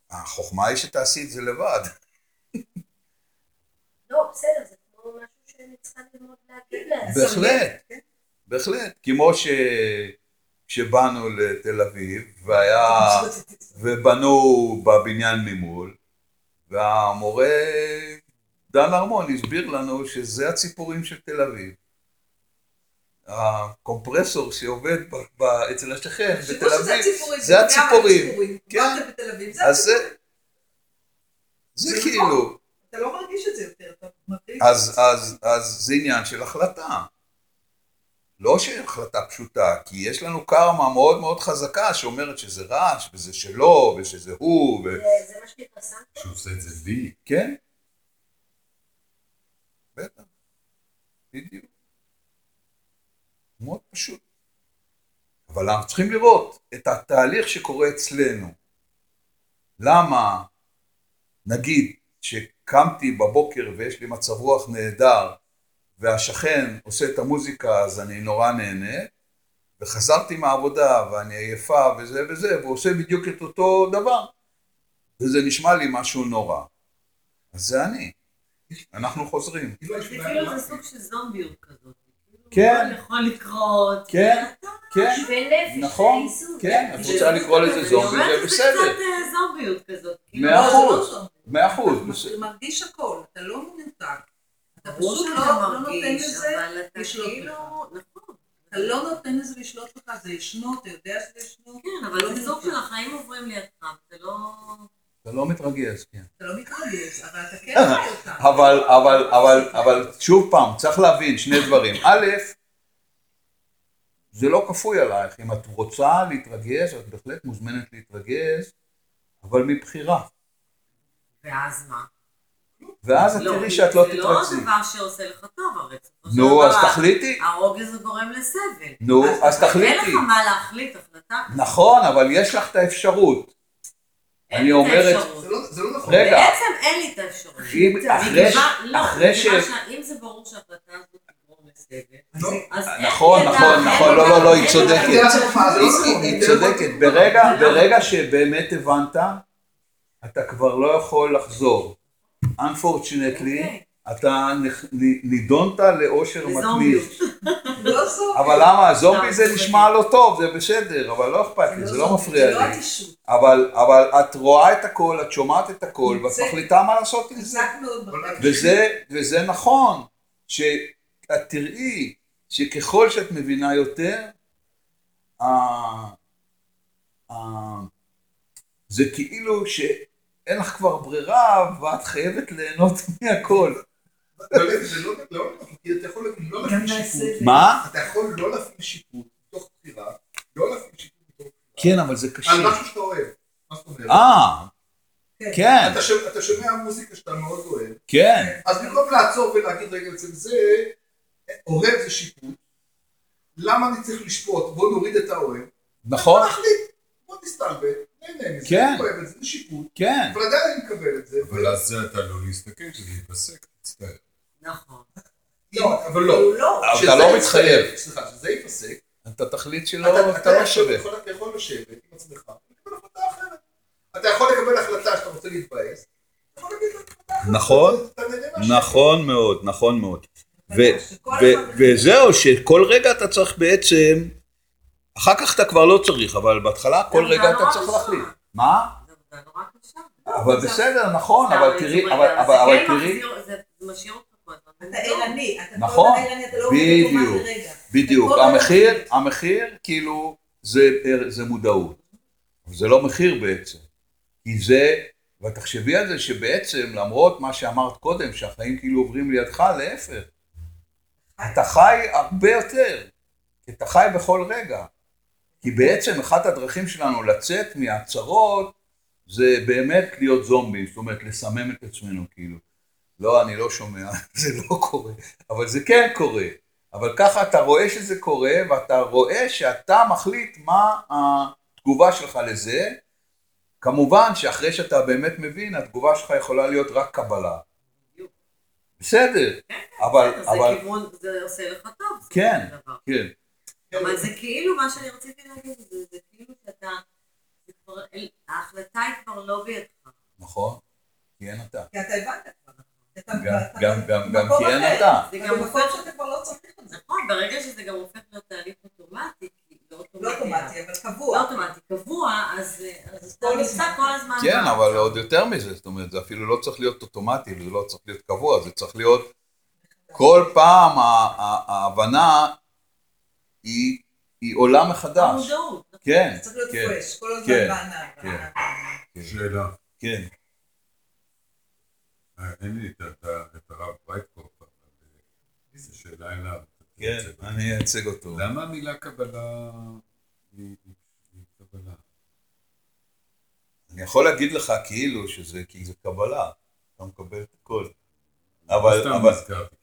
החוכמה היא שתעשי את זה לבד. לא, בסדר, זה כמו משהו שאני צריכה ללמוד להגיד לעצמי. בהחלט, בהחלט. כמו ש... כשבאנו לתל אביב, והיה... ובנו בבניין ממול, והמורה דן ארמון הסביר לנו שזה הציפורים של תל אביב. הקומפרסור שעובד ב- ב- אצל השכן בתל תחשבו שזה אביב, הציפורים, זה הציפורים. כן. בתל זה אז זה. זה זה כאילו, אתה לא מרגיש את זה יותר, אתה מרגיש... אז, אז, אז זה עניין של החלטה. לא שהחלטה פשוטה, כי יש לנו קרמה מאוד מאוד חזקה שאומרת שזה רעש, וזה שלו, ושזה הוא, ו... זה- זה מה שנקרא סנקציה. שהוא עושה את זה לי. כן? בטח, בדיוק. מאוד פשוט. אבל אנחנו צריכים לראות את התהליך שקורה אצלנו. למה, נגיד, שקמתי בבוקר ויש לי מצב רוח נהדר, והשכן עושה את המוזיקה אז אני נורא נהנה, וחזרתי מהעבודה ואני עייפה וזה וזה, והוא עושה בדיוק את אותו דבר, וזה נשמע לי משהו נורא. אז זה אני. אנחנו חוזרים. כאילו זה כאילו זה סוג של זומביות כזאת. כאילו, כן. הכל יכול לקרות. כן, כן, נכון. כן, את זה- רוצה לקרוא לזה זומבי, זה בסדר. זה קצת אה, זומביות כזאת. כאילו, מאה לא אחוז. מאה אחוז. אתה. מרגיש הכל, אתה לא מנותק. אתה פשוט שאתה לא לא נותן לזה לשלוט כאילו, לך. נכון. אתה לא נותן לזה לשלוט לך, זה ישנו, אתה יודע שזה ישנו. כן, לא אבל סוג מנותק. של החיים עוברים לידך, זה לא... אתה לא מתרגז, כן. אתה לא מתרגש, אבל אתה כן חי אותה. אבל, אבל, אבל, אבל שוב פעם, צריך להבין שני דברים. א', זה לא כפוי עלייך. אם את רוצה להתרגז, את בהחלט מוזמנת להתרגז, אבל מבחירה. ואז מה? ואז את תראי שאת לא זה לא תתרגזי. דבר שעושה לך טוב, הרי נו, אז תחליטי. הרוגז הוא גורם לסבל. נו, אז אין תחליטי. לך מה להחליט, החלטה. נכון, אבל יש לך את האפשרות. אין אני לי את אומר את- האפשרות. זה לא- זה לא נכון. רגע. בעצם אין לי את האפשרות. אם אחרי ש- לא, שאם זה ברור שההחלטה הזאת תגרום לסבל, לא. אז אין נכון, נכון, נכון, אין לא, לא, לא, היא אין צודקת. לא היא- נכון. צודקת. ברגע שבאמת הבנת, אתה כבר לא יכול לחזור. Unfortunately, אוקיי. אתה נידונת לאושר. מתמיד. לא. אבל למה? זומבי לא, זה נשמע לא טוב, זה בסדר, אבל לא אכפת לי, זה לא זומבי, מפריע לא לי. אבל אבל את רואה את הכל, את שומעת את הכל, ואת מחליטה מה לעשות עם זה. וזה, וזה נכון, שאת תראי שככל שאת מבינה יותר, זה כאילו שאין לך כבר ברירה ואת חייבת ליהנות מהכל. זה לא לא כי אתה יכול לא להפעיל שיפוט. מה? אתה יכול לא להפעיל שיפוט מתוך בחירה, לא להפעיל שיפוט מתוך כן, אבל זה קשה. על משהו שאתה אוהב. מה זאת אומרת? אה, כן, אתה שומע- אתה שומע מוזיקה שאתה מאוד אוהב, כן, אז במקום לעצור ולהגיד רגע אצל זה, אוהב זה שיפוט, למה אני צריך לשפוט? בוא נוריד את האוהב. נכון, בוא נחליט, בוא נסתלבט, כן. זה, שיפוט, כן. אבל עדיין אני מקבל את זה. אבל אז אתה לא להסתכל, שזה ייפסק, תצטער. נכון. לא, אבל לא. לא. אתה לא מתחייב. סליחה, שזה ייפסק. אתה תחליט אתה- שלא, אתה לא יכול- שווה. אתה יכול לשבת עם עצמך ולקבל החלטה אחרת. אתה יכול לקבל החלטה שאתה רוצה להתבאס. נכון. נכון מאוד, נכון מאוד. וזהו, שכל רגע אתה צריך בעצם, אחר כך אתה כבר לא צריך, אבל בהתחלה כל רגע אתה צריך. להחליט. מה? זה נורא קשה. אבל בסדר, נכון, אבל תראי, אבל כן תראי, זה משאיר אותך כל הזמן אתה ערני, אתה כל נכון, הזמן ערני, אתה לא עובד אוטומט בדיוק. בדיוק, המחיר, המחיר כאילו זה, זה מודעות, זה לא מחיר בעצם, כי זה, ותחשבי על זה שבעצם למרות מה שאמרת קודם, שהחיים כאילו עוברים לידך, להפך, אתה חי הרבה יותר, כי אתה חי בכל רגע, כי בעצם אחת הדרכים שלנו לצאת מהצרות זה באמת להיות זומבי, זאת אומרת לסמם את עצמנו כאילו. לא, אני לא שומע, זה לא קורה, אבל זה כן קורה. אבל ככה אתה רואה שזה קורה, ואתה רואה שאתה מחליט מה התגובה שלך לזה. כמובן שאחרי שאתה באמת מבין, התגובה שלך יכולה להיות רק קבלה. בסדר, אבל, זה אבל, כיוון, זה עושה לך טוב. כן. כן, אבל זה כאילו, מה שאני רציתי להגיד, זה, זה כאילו שאתה, זה כבר, ההחלטה היא כבר לא בידך. נכון, כי אין אתה. כי אתה הבנת כבר. אתה- גם, כי אין. אתה. זה גם הופך, שאתה כבר לא צריך את זה. נכון, ברגע שזה גם הופך להיות תהליך אוטומטי, לא אוטומטי, לא אבל לא קבוע. אוטומטי, קבוע, אז אתה כל נמצא. כל הזמן. כן, אבל עוד יותר מזה, זאת אומרת, זה אפילו לא צריך להיות אוטומטי, וזה לא צריך להיות קבוע, זה צריך להיות כל פעם ההבנה היא, היא עולה מחדש. המודעות. כן, זה צריך להיות כן, fresh, כל הזמן כן, בענן. כן. בענן. שאלה. כן. אה, אין לי את הרב ברייטקופ, אבל אה, זו שאלה אליו. כן, אני אייצג אותו. למה המילה קבלה היא קבלה? אני יכול להגיד לך כאילו שזה, כי זה קבלה, אתה מקבל את הכל. לא אבל, סתם אבל, נזכרתי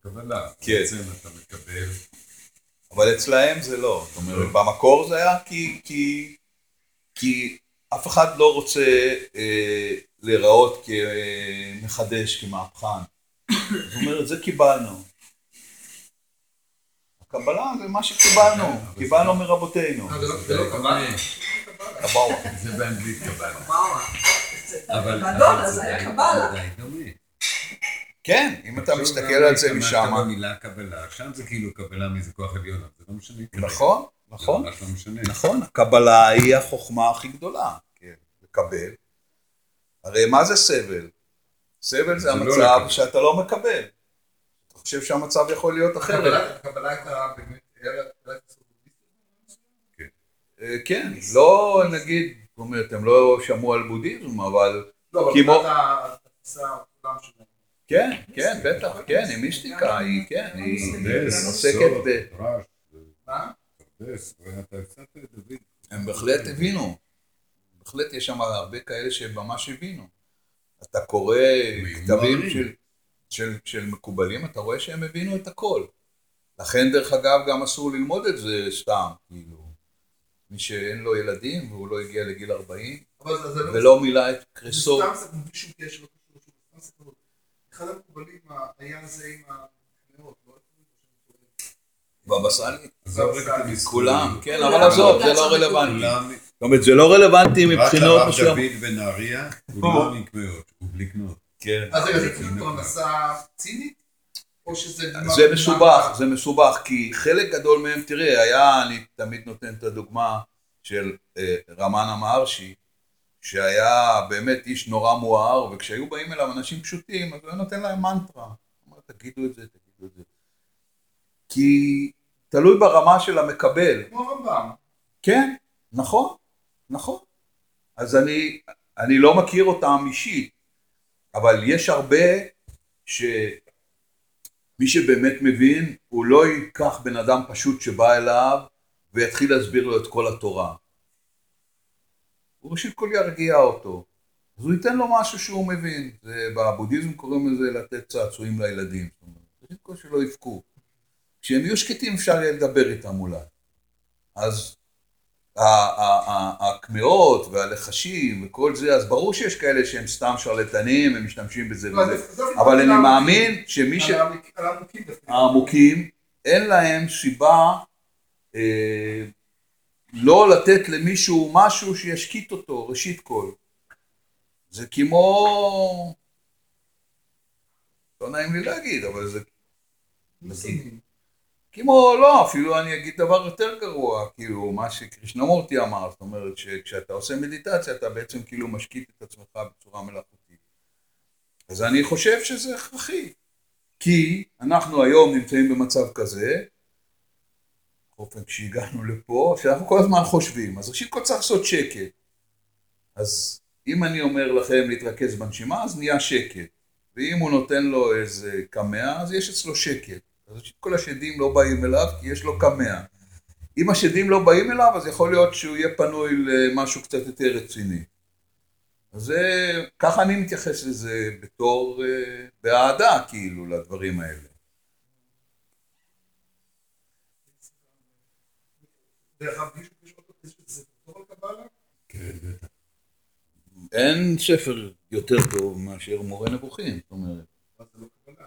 קבלה. כן. בעצם אתה מקבל, אבל אצלהם זה לא. זאת אומרת, במקור זה היה כי, כי, כי אף אחד לא רוצה אה, להיראות כמחדש, כמהפכן. זאת אומרת, זה קיבלנו. הקבלה זה מה שקיבלנו, קיבלנו מרבותינו. אה, זה לא- לא קבלה? קבלה. זה באנגלית קבלה. וואו. אבל אבל זה היה קבלה. כן, אם אתה מסתכל על זה משם, במילה קבלה, שם זה כאילו קבלה מאיזה כוח עליון, זה לא משנה. כרגע. נכון, זה נכון. ממש לא משנה. נכון, הקבלה היא החוכמה הכי גדולה, כן, לקבל. הרי מה זה סבל? סבל זה לא המצב. שאתה לא מקבל. אתה חושב שהמצב יכול להיות אחרת. הקבלה- הקבלה הייתה באמת, בודהיסטי? אה, כן, לא נגיד, זאת אומרת, הם לא שמעו על בודהיזם, אבל לא, אבל מבחינת התפיסה העולם שלהם. כן, כן, בטח, כן, היא מיסטיקה, היא, כן, היא עוסקת ב... מה? הם בהחלט הבינו. בהחלט יש שם הרבה כאלה שממש הבינו. אתה קורא כתבים. של, של, של מקובלים, אתה רואה שהם הבינו את הכל. לכן, דרך אגב, גם אסור ללמוד את זה סתם, כאילו. מי שאין לו ילדים והוא לא הגיע לגיל 40, אבל זה- זה לא... ולא מילא את זה אחד המקובלים היה זה עם הקנאות, לא בבא סאלי. עזוב רגע את המספרים. כולם, כן, כולם. אבל עזוב, זה לא. רלוונטי. זאת אומרת, זה לא רלוונטי רק מבחינות הרב מסוימות. דוד בנהריה, הוא לא מקמעות, הוא בלי קנות. כן. אז רגע, זה כאילו פרנסה צינית? או שזה... זה מסובך, זה מסובך, כי חלק גדול מהם, תראה, היה, אני תמיד נותן את הדוגמה של אה, רמנה מהרשי, שהיה באמת איש נורא מואר, וכשהיו באים אליו אנשים פשוטים, אז הוא היה נותן להם מנטרה. הוא אומר, תגידו את זה, תגידו את זה. כי תלוי ברמה של המקבל. כמו הרמב"ם. כן, נכון, נכון. אז אני, אני לא מכיר אותם אישית, אבל יש הרבה שמי שבאמת מבין, הוא לא ייקח בן אדם פשוט שבא אליו ויתחיל להסביר לו את כל התורה. הוא ראשית כל ירגיע אותו. אז הוא ייתן לו משהו שהוא מבין. זה, בבודהיזם קוראים לזה לתת צעצועים לילדים. זאת אומרת, ראשית כל שלא יבכו. כשהם יהיו שקטים אפשר יהיה לדבר איתם אולי. אז הקמעות והלחשים וכל זה, אז ברור שיש כאלה שהם סתם שרלטנים, הם משתמשים בזה לא, וזה. אבל אני מאמין שמי ש... העמוקים, אין להם סיבה אה, לא לתת למישהו משהו שישקיט אותו, ראשית כל. זה כמו... לא נעים לי להגיד, אבל זה. כמו, לא, אפילו אני אגיד דבר יותר גרוע, כאילו, מה שקרישנמורטי אמר, זאת אומרת שכשאתה עושה מדיטציה אתה בעצם כאילו משקיט את עצמך בצורה מלאכותית. אז אני חושב שזה הכרחי. כי אנחנו היום נמצאים במצב כזה, באופן כשהגענו לפה, שאנחנו כל הזמן חושבים, אז ראשית כל צריך לעשות שקט. אז אם אני אומר לכם להתרכז בנשימה, אז נהיה שקט. ואם הוא נותן לו איזה קמע, אז יש אצלו שקט. אז ראשית כל השדים לא באים אליו, כי יש לו קמע. אם השדים לא באים אליו, אז יכול להיות שהוא יהיה פנוי למשהו קצת יותר רציני. אז זה, ככה אני מתייחס לזה בתור, אה, באהדה, כאילו, לדברים האלה. דרך אגב, מישהו יש עוד איזה ספר על קבלה? כן, בטח. אין ספר יותר טוב מאשר מורה נבוכים, זאת אומרת. לא קבלה?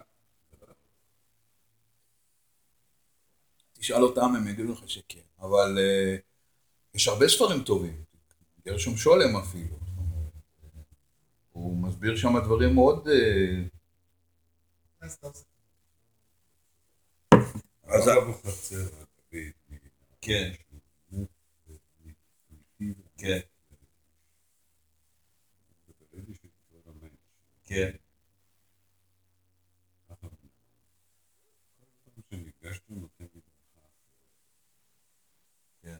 תשאל אותם, הם יגידו לך שכן. אבל אה, יש הרבה ספרים טובים. גרשום שולם אפילו. אה, הוא מסביר שם דברים מאוד... אה. אז- דוד, נגיד, כן. כן. כן. כן.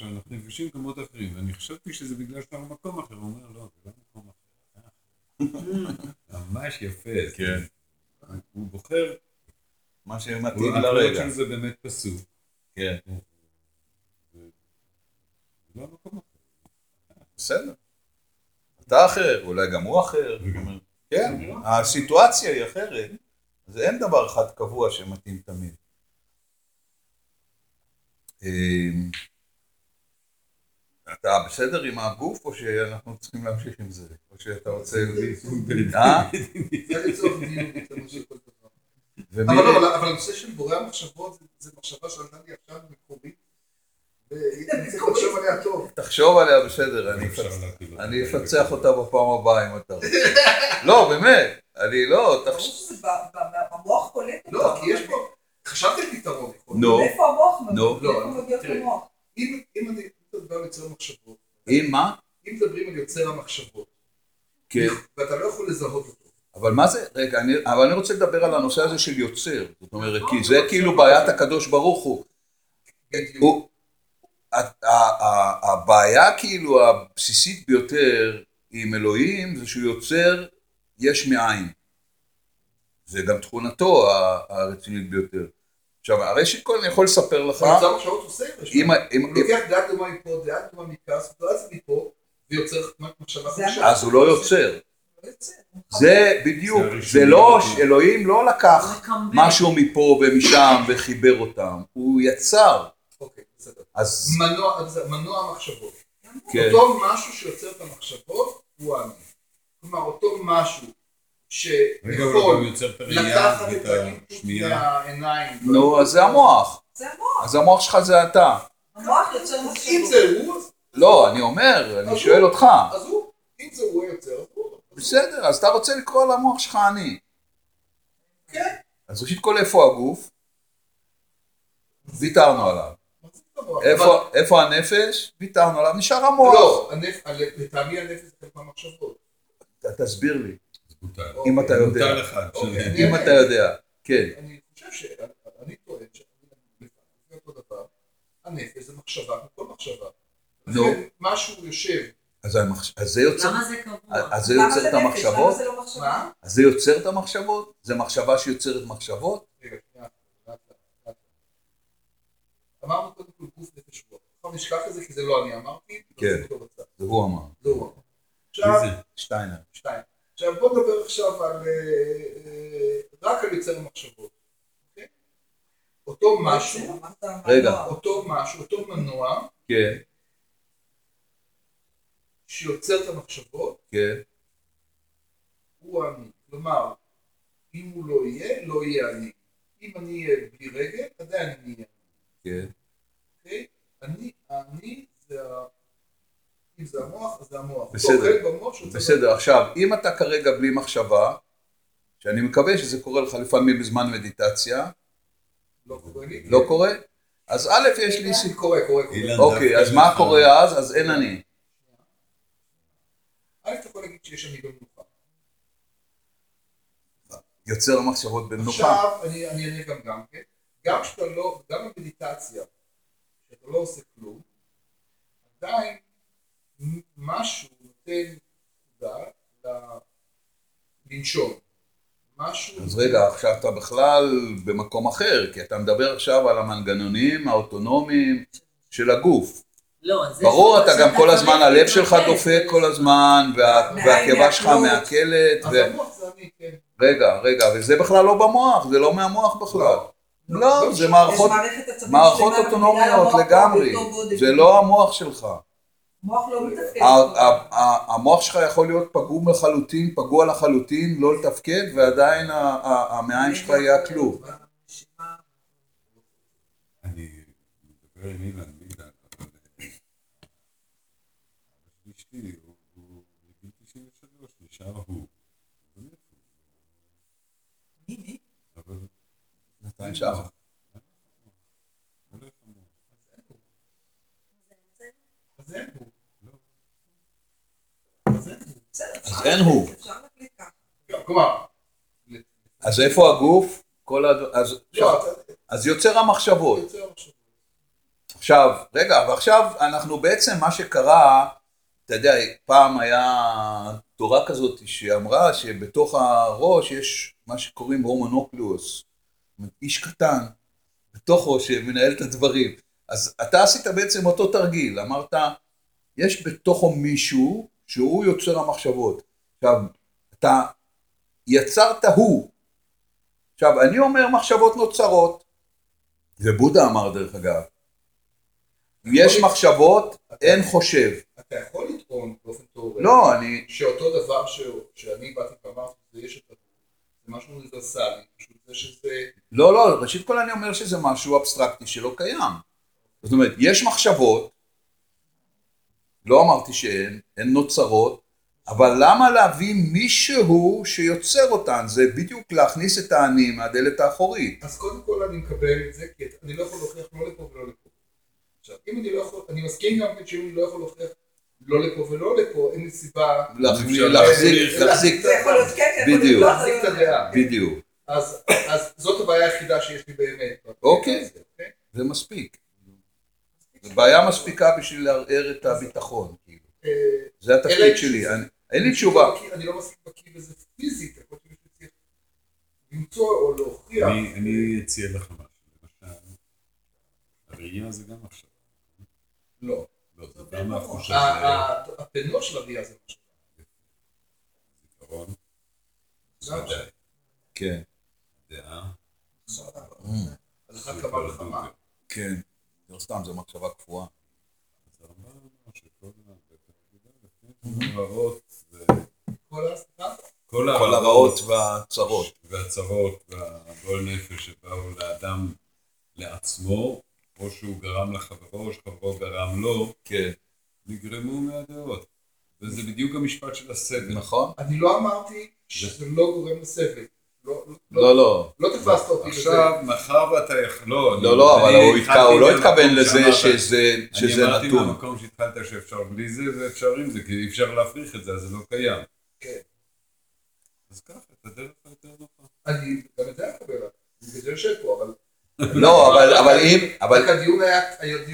עכשיו אנחנו נפגשים במקומות אחרים, ואני חשבתי שזה בגלל שאתה במקום אחר, הוא אומר לא, זה לא מקום אחר, זה אחר." ממש יפה, כן. הוא בוחר, מה שמתאים הוא- לרגע. של זה באמת פסוק, כן. לא. בסדר. אתה אחר, אולי גם הוא אחר. כן, הסיטואציה היא אחרת. אז אין דבר אחד קבוע שמתאים תמיד. אמ, אתה בסדר עם הגוף, או שאנחנו צריכים להמשיך עם זה? או שאתה רוצה... אה? אבל לא, אבל- אבל הנושא של בורא המחשבות זה- זה מחשבה שעלתה לי עכשיו צריך לחשוב עליה טוב. תחשוב עליה בסדר, אני אותה. אפצח אותה בפעם הבאה אם אתה רוצה. לא, באמת, אני לא, תחשוב. המוח קולט אותם. לא, כי יש פה... חשבתי על פתרון. נו, מאיפה המוח מגיע? נו. לא, מגיע תראה. המוח? אם אם אני מדבר על יוצר המחשבות, אם מה? אם מדברים על יוצר המחשבות, כן. ואתה לא יכול לזהות אותו, אבל מה זה, רגע, אני, אבל אני רוצה לדבר על הנושא הזה של יוצר, זאת אומרת, כי זה כאילו בעיית הקדוש ברוך הוא. בדיוק. הוא ה- ה- ה- הבעיה כאילו הבסיסית ביותר עם אלוהים זה שהוא יוצר יש מאין. זה גם תכונתו ה- הרצינית ביותר. עכשיו, הרי שכל אני יכול לספר לך, אבל יוצר המחשבות עושה את זה. אם, אם, הוא לוקח דעה דומה מפה, דעה דומה מכאן, סיטואציה מפה, ויוצר מחשבה זה חדשה. אז הוא לא יוצר. זה בדיוק, זה לא, אלוהים לא לקח. משהו מפה ומשם וחיבר אותם, הוא יצר. אוקיי. אז מנוע, המחשבות. כן, אותו משהו שיוצר את המחשבות הוא אני. כלומר, אותו משהו שיכול יוצר לקחת את. מהעיניים. נו, אז זה המוח. זה המוח. אז המוח שלך זה אתה. המוח יוצר אם מחשבות. זה הוא, לא, אני אומר, אני שואל אותך. אז הוא. אם זה הוא הוא. בסדר, אז אתה רוצה לקרוא למוח שלך אני. כן. אז ראשית כל איפה הגוף? ויתרנו עליו. איפה- איפה הנפש? ויתרנו עליו, נשאר המוח. לא, לטעמי הנפש זה חלק מהמחשבות. תסביר לי. אם אתה יודע. מותר לך. אוקיי. שאני- אם אתה יודע. כן, אני חושב שאני טוען שאני אותו דבר, הנפש זה מחשבה, כל מחשבה. נו. לכן משהו יושב, אז זה יוצר למה זה קבוע? אז זה למה יוצר את? המחשבות? למה זה לא מחשבה? מה? אז זה יוצר את המחשבות? זה מחשבה שיוצרת מחשבות? רגע, שנייה. אמרנו קודם כל גוף נפש רוח. עכשיו נשכח את זה כי זה לא אני אמרתי, כן. זה הוא אמר. זה הוא אמר. עכשיו? שטיינר. שתיים. עכשיו בוא נדבר עכשיו על, אה, אה, רק על יוצר המחשבות. אוקיי? אותו משהו, רגע. אותו משהו, אותו מנוע כן, שיוצר את המחשבות, כן, הוא אני. כלומר, אם הוא לא יהיה, לא יהיה אני. אם אני אהיה בלי רגל, עדיין אני אהיה. כן. אוקיי? אני, אני זה ה... אם זה המוח, אז זה המוח. בסדר. בסדר, עכשיו, אם אתה כרגע בלי מחשבה, שאני מקווה שזה קורה לך לפעמים בזמן מדיטציה, לא קורה לי. לא קורה? אז א', יש לי סיכוי. קורה, קורה, קורה. אוקיי, אז מה לך- קורה אז? אז אין אני. א', אתה יכול להגיד שיש אני במנוחה. יוצר המחשבות במנוחה. עכשיו, אני אענה גם גם כן, גם כשאתה לא, גם במדיטציה, כשאתה לא עושה כלום, עדיין משהו נותן פקודה ל- לנשום. משהו... אז רגע, עכשיו אתה בכלל במקום אחר, כי אתה מדבר עכשיו על המנגנונים האוטונומיים של הגוף. לא, זה ברור, אתה גם כל הזמן, הלב שלך. דופק כל הזמן, מהעין והקיבה שלך. מעכלת, אז. המוח זה אני, כן. רגע, רגע, וזה בכלל לא במוח, זה לא מהמוח בכלל. לא, זה מערכות, יש מערכת עצבים מערכות שלמה אוטונומיות לגמרי. זה לא המוח שלך. מוח לא מתפקד. ה- ה- ה- המוח שלך יכול להיות פגום לחלוטין, פגוע לחלוטין, לא לתפקד, ועדיין ה- ה- המעיים שלך יהיה הכלוב. אני מדבר עם אילן, אילן, אבל אה, אבא של אשתי, הוא הוא בגיל 93, נשאר הוא. מי, מי? אבל... נתן המוח. אז אין הוא. אז אין הוא. אז איפה הגוף? כל הד... אז, לא, עכשיו, אתה אז יוצר המחשבות. עכשיו, רגע, ועכשיו אנחנו בעצם, מה שקרה, אתה יודע, פעם היה תורה כזאת שאמרה שבתוך הראש יש מה שקוראים הומונוקלוס, איש קטן, בתוך ראש שמנהל את הדברים. אז אתה עשית בעצם אותו תרגיל, אמרת, יש בתוכו מישהו שהוא יוצר המחשבות. עכשיו, אתה יצרת הוא. עכשיו, אני אומר מחשבות נוצרות, ובודה אמר דרך אגב, אם יש מחשבות, אין חושב. אתה יכול לטעון באופן תיאורטי, לא, אני... שאותו דבר ש- שאני באתי ואמרתי, זה יש את זה משהו אוניברסלי, פשוט זה שזה... לא, לא, ראשית כל אני אומר שזה משהו אבסטרקטי שלא קיים. זאת אומרת, יש מחשבות, לא אמרתי שאין, הן נוצרות, אבל למה להביא מישהו שיוצר אותן? זה בדיוק להכניס את האני מהדלת האחורית. אז קודם כל אני מקבל את זה, כי אני לא יכול להוכיח לא לפה ולא לפה. עכשיו, אם אני לא יכול, אני מסכים גם כן שאם אני לא יכול להוכיח לא לפה ולא לפה, אין לי סיבה להחזיק, אפשר להחזיק, להחזיק- להחזיק, זה יכול להיות זה יכול להיות בדיוק. להחזיק את הדעה. בדיוק, אז זאת הבעיה היחידה שיש לי באמת. אוקיי. אוקיי? זה מספיק. זו בעיה מספיקה בשביל לערער את הביטחון, כאילו. אה, זה התפקיד שלי, אין לי תשובה. אני לא מספיק בקיא בזה פיזית, יכול להיות שמישהו צריך למצוא או להוכיח. אני אני אציע לך משהו, למשל, הראייה זה גם עכשיו. לא. לא, זה גם החושה ה- של הפנוע הראייה זה משהו. ודאי, כן, דעה, על אחת כמה וכמה. כן. לא סתם, זו מחשבה קפואה. אז הרמב"ם אמר שכל ה- הרעות ו- כל הרעות והצרות. והצרות והגועל נפש שבאו לאדם לעצמו, או שהוא גרם לחברו, או שחברו גרם לו, כן. נגרמו מהדעות. וזה בדיוק המשפט של הסבל. נכון? אני לא אמרתי שזה לא גורם לסבל. לא- לא- לא, לא. לא תפסת אותי בזה. עכשיו, מאחר ואתה יכול... לא, לא, לא, אבל הוא לא התכוון לזה. שזה שזה אני אמרתי נתון. מהמקום שהתחלת שאפשר בלי זה ואפשר עם זה, כי אי אפשר להפריך את זה, אז זה לא קיים. כן. אז ככה, את הדרך היותר נוחה. אני גם את זה אני מקבל. בגלל זה יושב פה, אבל... לא, אבל- אבל אם... אבל הדיון היה...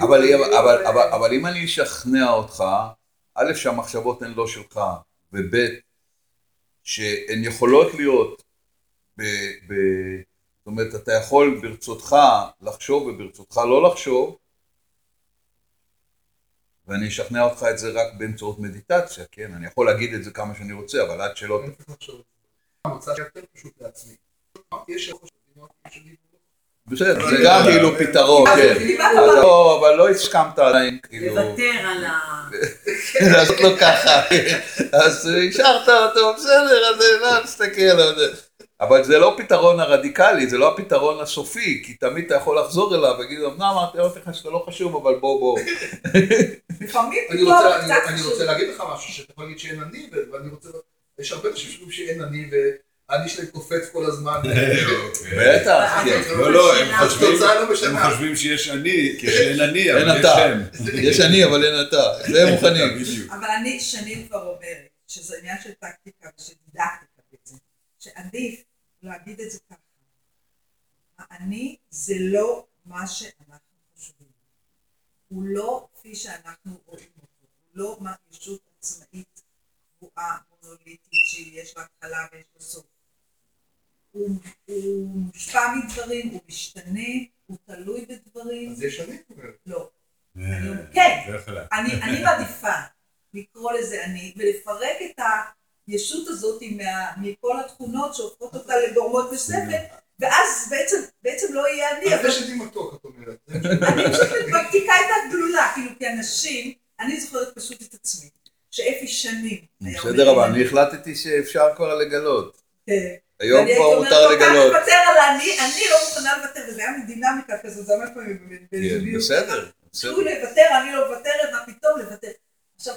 אבל, אבל, אבל, אבל, אבל אם אני אשכנע אותך, א', שהמחשבות הן לא שלך, וב', שהן יכולות להיות, ב, ב, זאת אומרת, אתה יכול ברצותך לחשוב וברצותך לא לחשוב, ואני אשכנע אותך את זה רק באמצעות מדיטציה, כן? אני יכול להגיד את זה כמה שאני רוצה, אבל עד שלא... אני צריך לחשוב. המוצא שיותר פשוט לעצמי. יש חושבים, יש. בסדר, זה גם כאילו פתרון, אז כן. על- לא, אבל לא הסכמת עדיין, כאילו... לוותר על ה... לעשות לו ככה, אז השארת אותו, בסדר, אז לא נסתכל על זה. אבל זה לא פתרון הרדיקלי, זה לא הפתרון הסופי, כי תמיד אתה יכול לחזור אליו ולהגיד, אמנם אמרתי לך שאתה לא חשוב, אבל בוא בוא. לפעמים אני פתאום רוצה- קצת אני- אני חשוב. רוצה להגיד לך משהו, שאתה יכול להגיד שאין אני, ו- ואני רוצה... יש הרבה אנשים שאין אני, והאני שלהם קופץ כל הזמן. בטח, כן. לא, לא, הם חושבים- לא הם. חושבים שיש אני, כשאין אני, אין אבל יש אתה. שם. יש אני, אבל אין אתה. זה הם מוכנים. אבל אני שנים כבר אומרת שזה עניין של טקטיקה ושל דידקטיקה בעצם, שעדיף להגיד את זה ככה. האני זה לא מה שאנחנו חושבים. הוא לא כפי שאנחנו רואים אותו. הוא לא מה- ישות עצמאית, קבועה, מונוליטית, שיש לה התחלה ויש לה סוף. הוא, הוא מושפע מדברים, הוא משתנה, הוא תלוי בדברים. אז יש אני אומרת. לא. אה, כן. אני, אני מעדיפה לקרוא לזה אני, ולפרק את הישות הזאת מה, מכל התכונות שהופכות אותה לגורמות בסבל, ואז בעצם, בעצם לא יהיה אני, אז יש לי מתוק, את אומרת. אני פשוט מקטיקה את הגלולה, כאילו כאנשים, אני זוכרת פשוט את עצמי, שאפי שנים בסדר, אבל אני החלטתי שאפשר כבר לגלות. כן. היום ואני כבר הייתי מותר אומרת, "לא, לגלות. תוותר על האני, אני לא מוכנה לוותר, וזה היה מין דינמיקה כזאת, זה הרבה פעמים ב- בזוגיות. בסדר, בסדר. תנו לוותר, אני לא מוותרת, מה פתאום לוותר. עכשיו,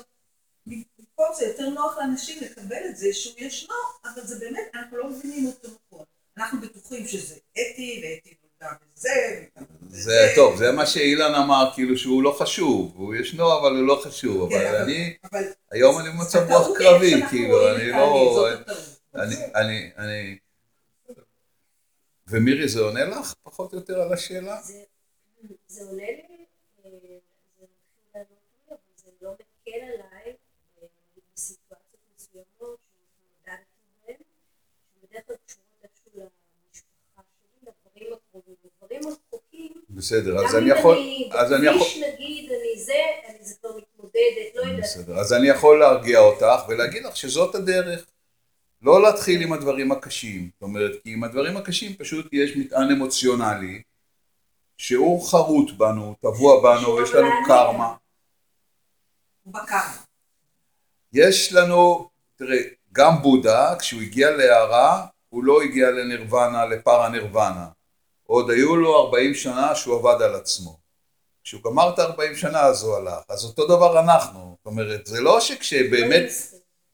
במקום זה יותר נוח לאנשים לקבל את זה שהוא ישנו, אבל זה באמת, אנחנו לא מבינים אותו נכון. אנחנו בטוחים שזה אתי, ואתי נולדה בזה, זה טוב, זה מה שאילן אמר, כאילו שהוא לא חשוב, הוא ישנו אבל הוא לא חשוב, כן, אבל אני, היום אני במצב רוח קרבי, כאילו, אני לא. אני, אני, אני, ומירי זה עונה לך פחות או יותר על השאלה? זה, עונה לי, אה, זה מתחיל לענות לי, אבל זה לא מקל עליי, אה, בסיטואציות מסוימות שהתמודדתי בהן, שבדרך כלל קשורות איכשהו למשפחה שלי, לדברים הקרובים, לדברים הרחוקים, בסדר, אז אני אם יכול, אני אז אני יכול, בכביש נגיד, אני זה, אני זה כבר מתמודדת, לא יודעת. בסדר, אז אני יכול להרגיע אותך ולהגיד לך שזאת הדרך. לא להתחיל עם הדברים הקשים, זאת אומרת, כי עם הדברים הקשים פשוט יש מטען אמוציונלי שהוא חרוט בנו, טבוע בנו, יש לנו. קרמה. הוא בקרמה. יש לנו, תראה, גם בודה, כשהוא הגיע להערה, הוא לא הגיע לנירוונה, לפרה נירוונה. עוד היו לו 40 שנה שהוא עבד על עצמו. כשהוא גמר את ה-40 שנה אז הוא הלך. אז אותו דבר אנחנו. זאת אומרת, זה לא שכשבאמת,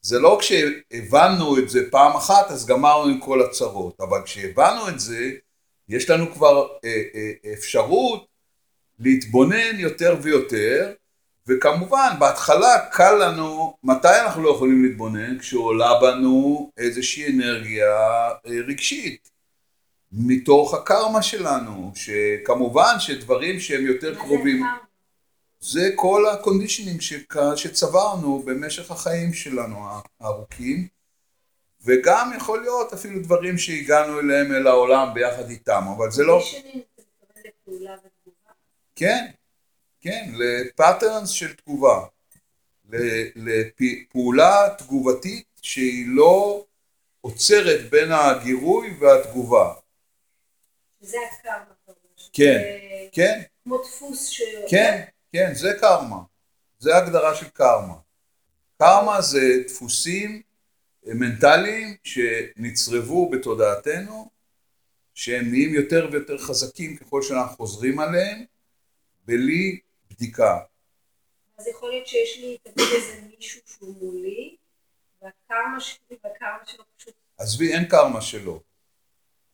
זה לא כשהבנו את זה פעם אחת, אז גמרנו עם כל הצרות. אבל כשהבנו את זה, יש לנו כבר אה, אה, אפשרות להתבונן יותר ויותר, וכמובן, בהתחלה קל לנו, מתי אנחנו לא יכולים להתבונן? כשעולה בנו איזושהי אנרגיה אה, רגשית. מתוך הקרמה שלנו, שכמובן שדברים שהם יותר מה זה קרובים, הקרמה? זה כל הקונדישנים שצברנו במשך החיים שלנו הארוכים, וגם יכול להיות אפילו דברים שהגענו אליהם אל העולם ביחד איתם, אבל זה לא... כן, כן, ל patterns של תגובה, לפעולה תגובתית שהיא לא עוצרת בין הגירוי והתגובה. הקרמה, אומר, שזה כן, כן, כמו דפוס ש... כן, כן, זה קרמה. זה הגדרה של קרמה. קרמה זה דפוסים מנטליים שנצרבו בתודעתנו, שהם נהיים יותר ויותר חזקים ככל שאנחנו חוזרים עליהם, בלי בדיקה. אז יכול להיות שיש לי תמיד איזה מישהו שהוא מולי, והקרמה שלי והקרמה שלו פשוט... עזבי, אין קרמה שלו.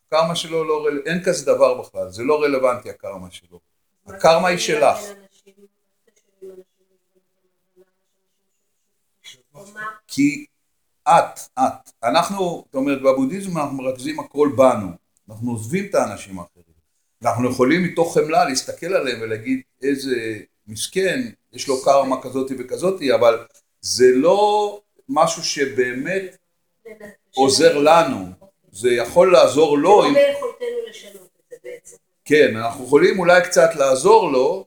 הקרמה שלו לא רלוונטי, אין כזה דבר בכלל, זה לא רלוונטי הקרמה שלו. הקרמה היא שלך. כי את, את, אנחנו, זאת אומרת, בבודהיזם אנחנו מרכזים הכל בנו, אנחנו עוזבים את האנשים האחרים. אנחנו יכולים מתוך חמלה להסתכל עליהם ולהגיד איזה מסכן, יש לו קרמה כזאת וכזאת, אבל זה לא משהו שבאמת עוזר לנו, זה יכול לעזור לו, לא אם- ביכולתנו לשנות את זה בעצם. כן, אנחנו יכולים אולי קצת לעזור לו,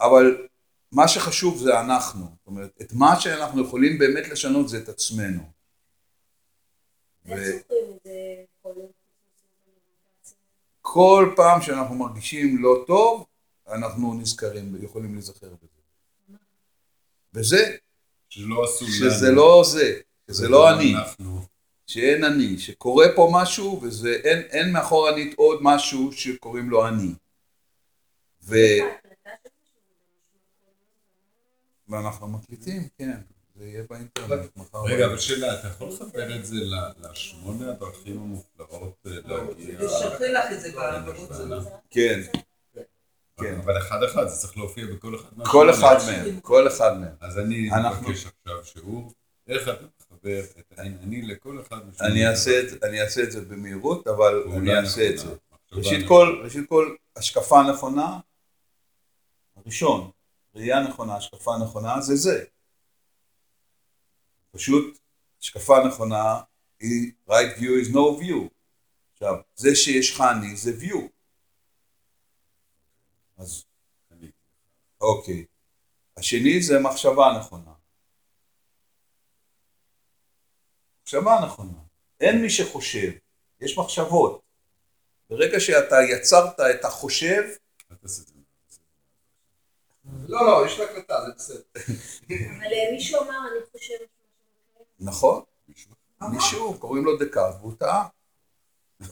אבל מה שחשוב זה אנחנו, זאת אומרת, את מה שאנחנו יכולים באמת לשנות זה את עצמנו. כל פעם שאנחנו מרגישים לא טוב, אנחנו נזכרים, יכולים להיזכר בזה. וזה, שלא עשו לנו. שזה לא זה, שזה לא אני, אנחנו. שאין אני, שקורה פה משהו וזה, אין, אין מאחורנית עוד משהו שקוראים לו אני. ו... ואנחנו מקליטים, כן, זה יהיה באינטרנט מחר. רגע, אבל שאלה, אתה יכול לחבר את זה לשמונה הדרכים המופלאות אה, להגיע... תשלחי לך את זה בערוץ הזה. כן. כן. אבל אחד אחד, זה צריך להופיע בכל אחד מהשמונה. כל אחד מהם, כל אחד מהם. אז אני אנחנו- מבקש עכשיו שיעור, איך אתה מחבר את האני לכל אחד משמונה. אני אעשה את זה- במהירות, אבל אני אעשה את זה. כל, ראשית כל, השקפה נכונה, הראשון, ראייה נכונה, השקפה נכונה, זה זה. פשוט, השקפה נכונה היא right view is no view. עכשיו, זה שיש לך אני זה view. אז, אוקיי. השני זה מחשבה נכונה. מחשבה נכונה. אין מי שחושב, יש מחשבות. ברגע שאתה יצרת את החושב, אל תעשה את זה. לא, לא, יש לה הקלטה, זה בסדר. אבל אה, מישהו אמר, אני חושבת... נכון, מישהו, קוראים לו דקארט, והוא טעה.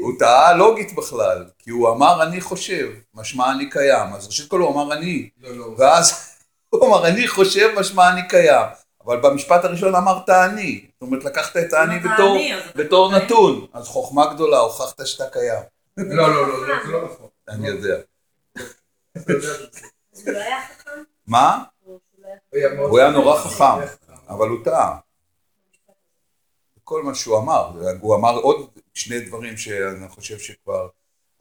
הוא טעה לוגית בכלל, כי הוא אמר אני חושב, משמע אני קיים. אז ראשית כל הוא אמר אני, לא, לא. ואז הוא אמר אני חושב, משמע אני קיים. אבל במשפט הראשון אמרת אני. זאת אומרת, לקחת את האני בתור. נתון. אז חוכמה גדולה, הוכחת שאתה קיים. לא, לא, לא, לא, זה לא נכון. אני יודע. מה? הוא היה נורא חכם. אבל הוא טעה. כל מה שהוא אמר, הוא אמר עוד שני דברים שאני חושב שכבר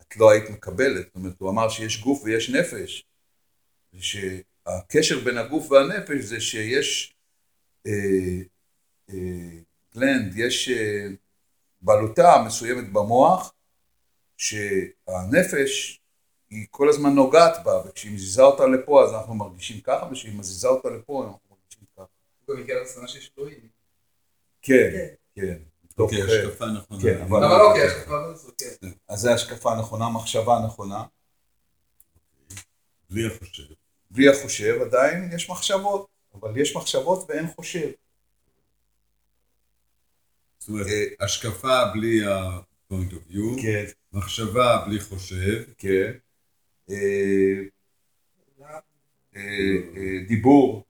את לא היית מקבלת, זאת אומרת, הוא אמר שיש גוף ויש נפש, ושהקשר בין הגוף והנפש זה שיש אה, אה, גלנד, יש אה, בלוטה מסוימת במוח, שהנפש היא כל הזמן נוגעת בה, וכשהיא מזיזה אותה לפה אז אנחנו מרגישים ככה, וכשהיא מזיזה אותה לפה אנחנו מרגישים ככה. הוא גם הגיע למסקנה שיש אלוהים. כן, כן. אוקיי, אה, השקפה נכונה. כן, אבל- אוקיי, יש לך כבר זה, כן. אז זה השקפה נכונה, מחשבה נכונה. בלי החושב. בלי החושב עדיין יש מחשבות, אבל יש מחשבות ואין חושב. זאת אומרת, אה, השקפה בלי ה-point of view, כן, מחשבה בלי חושב, כן. דיבור.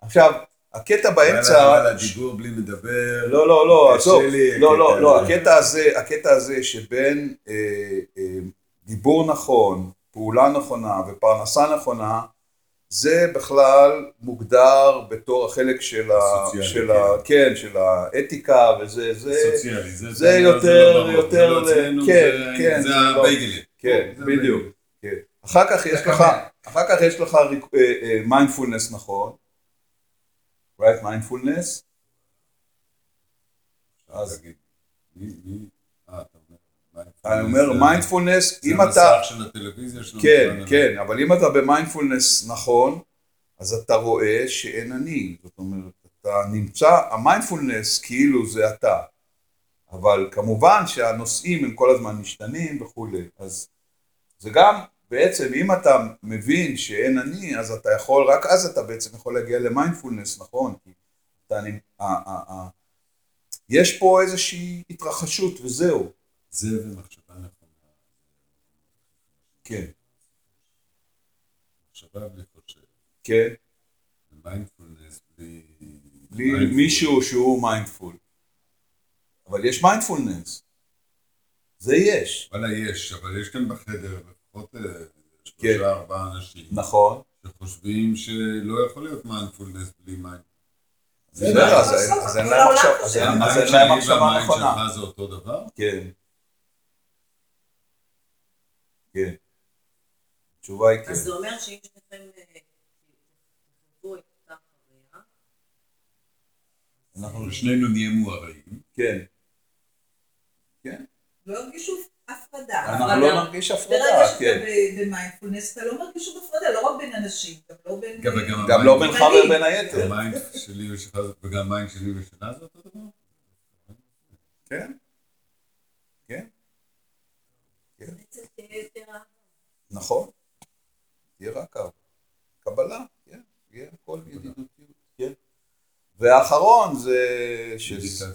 עכשיו, הקטע באמצע... אבל הדיבור בלי מדבר, לא, לא, לא, עזוב. לא, לא, לא, הזה. הקטע הזה, הקטע הזה שבין אה, אה, דיבור נכון, פעולה נכונה ופרנסה נכונה, זה בכלל מוגדר בתור החלק של ה... של ה... כן, של האתיקה וזה, זה... סוציאלי. זה זה לא- יותר- לא יותר זה לא ל- אצלנו, כן, זה- כן, זה זה לא- הבייגלים. כן, זה בדיוק. כן. אחר כך יש לך, אחר כך יש לך מיינדפולנס נכון, right mindfulness, אז אני אומר זה- מיינדפולנס, זה אם אתה, המסך של הטלוויזיה שלנו. כן, כן, אבל אם אתה במיינדפולנס נכון, אז אתה רואה שאין אני, זאת אומרת, אתה נמצא, המיינדפולנס כאילו זה אתה, אבל כמובן שהנושאים הם כל הזמן משתנים וכולי, אז זה גם, בעצם אם אתה מבין שאין אני, אז אתה יכול, רק אז אתה בעצם יכול להגיע למיינדפולנס, נכון? כי אתה, נ- ה- ה- ה- יש פה איזושהי התרחשות וזהו, זה ומחשבה נכונה. כן, מחשבה בלי חושב. כן, מיינדפולנס בלי... בלי. מישהו שהוא mindful. אבל יש מיינדפולנס. זה יש. וואלה יש, אבל יש כאן בחדר לפחות אה, כן. שלושה ארבעה אנשים נכון. שחושבים שלא יכול להיות מיינדפולנס בלי mind. בסדר, אז אין- להם מחשבה וה mind נכונה. שלך זה אותו דבר? כן. כן. התשובה היא כן. אז זה אומר שאם שניכם אה, תחוו את אותה חוויה, אנחנו, שנינו נהיה מוארים. כן. לא הרגישו הפרדה. אנחנו לא נרגיש ברגע הפרדה, שאתה כן. ב- במיינדפולנס, אתה לא מרגיש שום הפרדה, לא רק בין אנשים, גם לא בין... גם- לא ה mind- בינך ובין היתר. ה mind שלי ושלך וגם ה mind שלי ושלה זה אותו דבר? כן. כן. אהבה. נכון. תהיה רק. קבלה, כן. יהיה הכל ידידותיות, כן. והאחרון זה... מדיטציה.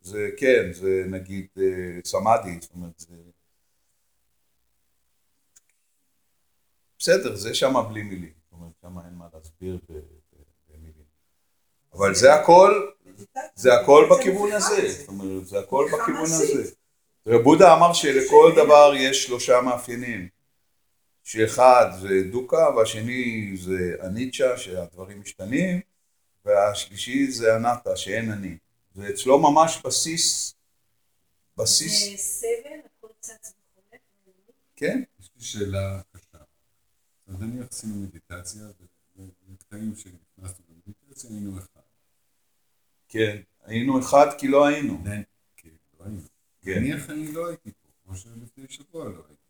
זה כן, זה נגיד אה, סמאדי, זאת אומרת, זה... בסדר, זה שם בלי מילים, זאת אומרת, שם אין מה להסביר במילים. אבל זה הכל. זה הכל בכיוון הזה. זאת אומרת, זה הכל בכיוון. הזה. בודה אמר שלכל דבר יש שלושה מאפיינים. שאחד זה דוקה, והשני זה הניטשה, שהדברים משתנים, והשלישי זה הנאטה, שאין אני. ואצלו ממש בסיס, בסיס, זה סבל, הכל צץ וחולף. כן, יש לי שאלה קשה. אז נניח עשינו מדיטציה, ובקטעים שנכנסנו במדיטציה היינו אחד. כן, היינו אחד כי לא היינו. כן, לא היינו. כן. נניח אני לא הייתי פה, כמו שלפני שבוע לא הייתי.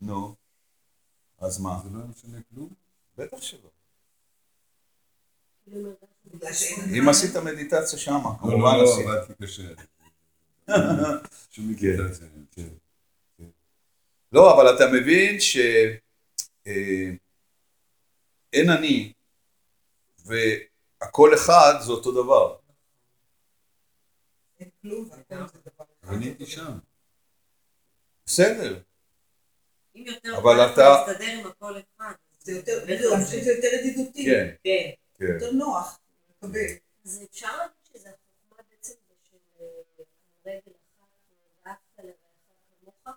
נו, אז מה? זה לא משנה כלום? בטח שלא. כאילו מרגשנו בגלל שאין ביטחון. אם עשית מדיטציה שמה, לא, כמובן לא, לא, עשית. עבדתי קשה. שום מדיטציה. כן. לא, אבל אתה מבין שאין אני והכל אחד זה אותו דבר. אני הייתי שם. בסדר, אם יותר אבל אתה- עם הכל אחד. זה יותר, יותר ידידותי. כן, כן. כן. יותר נוח לקבל. אז אפשר להגיד שזה החוכמה בעצם של אה, רגל אחת, ואהבת לרעך כמוך?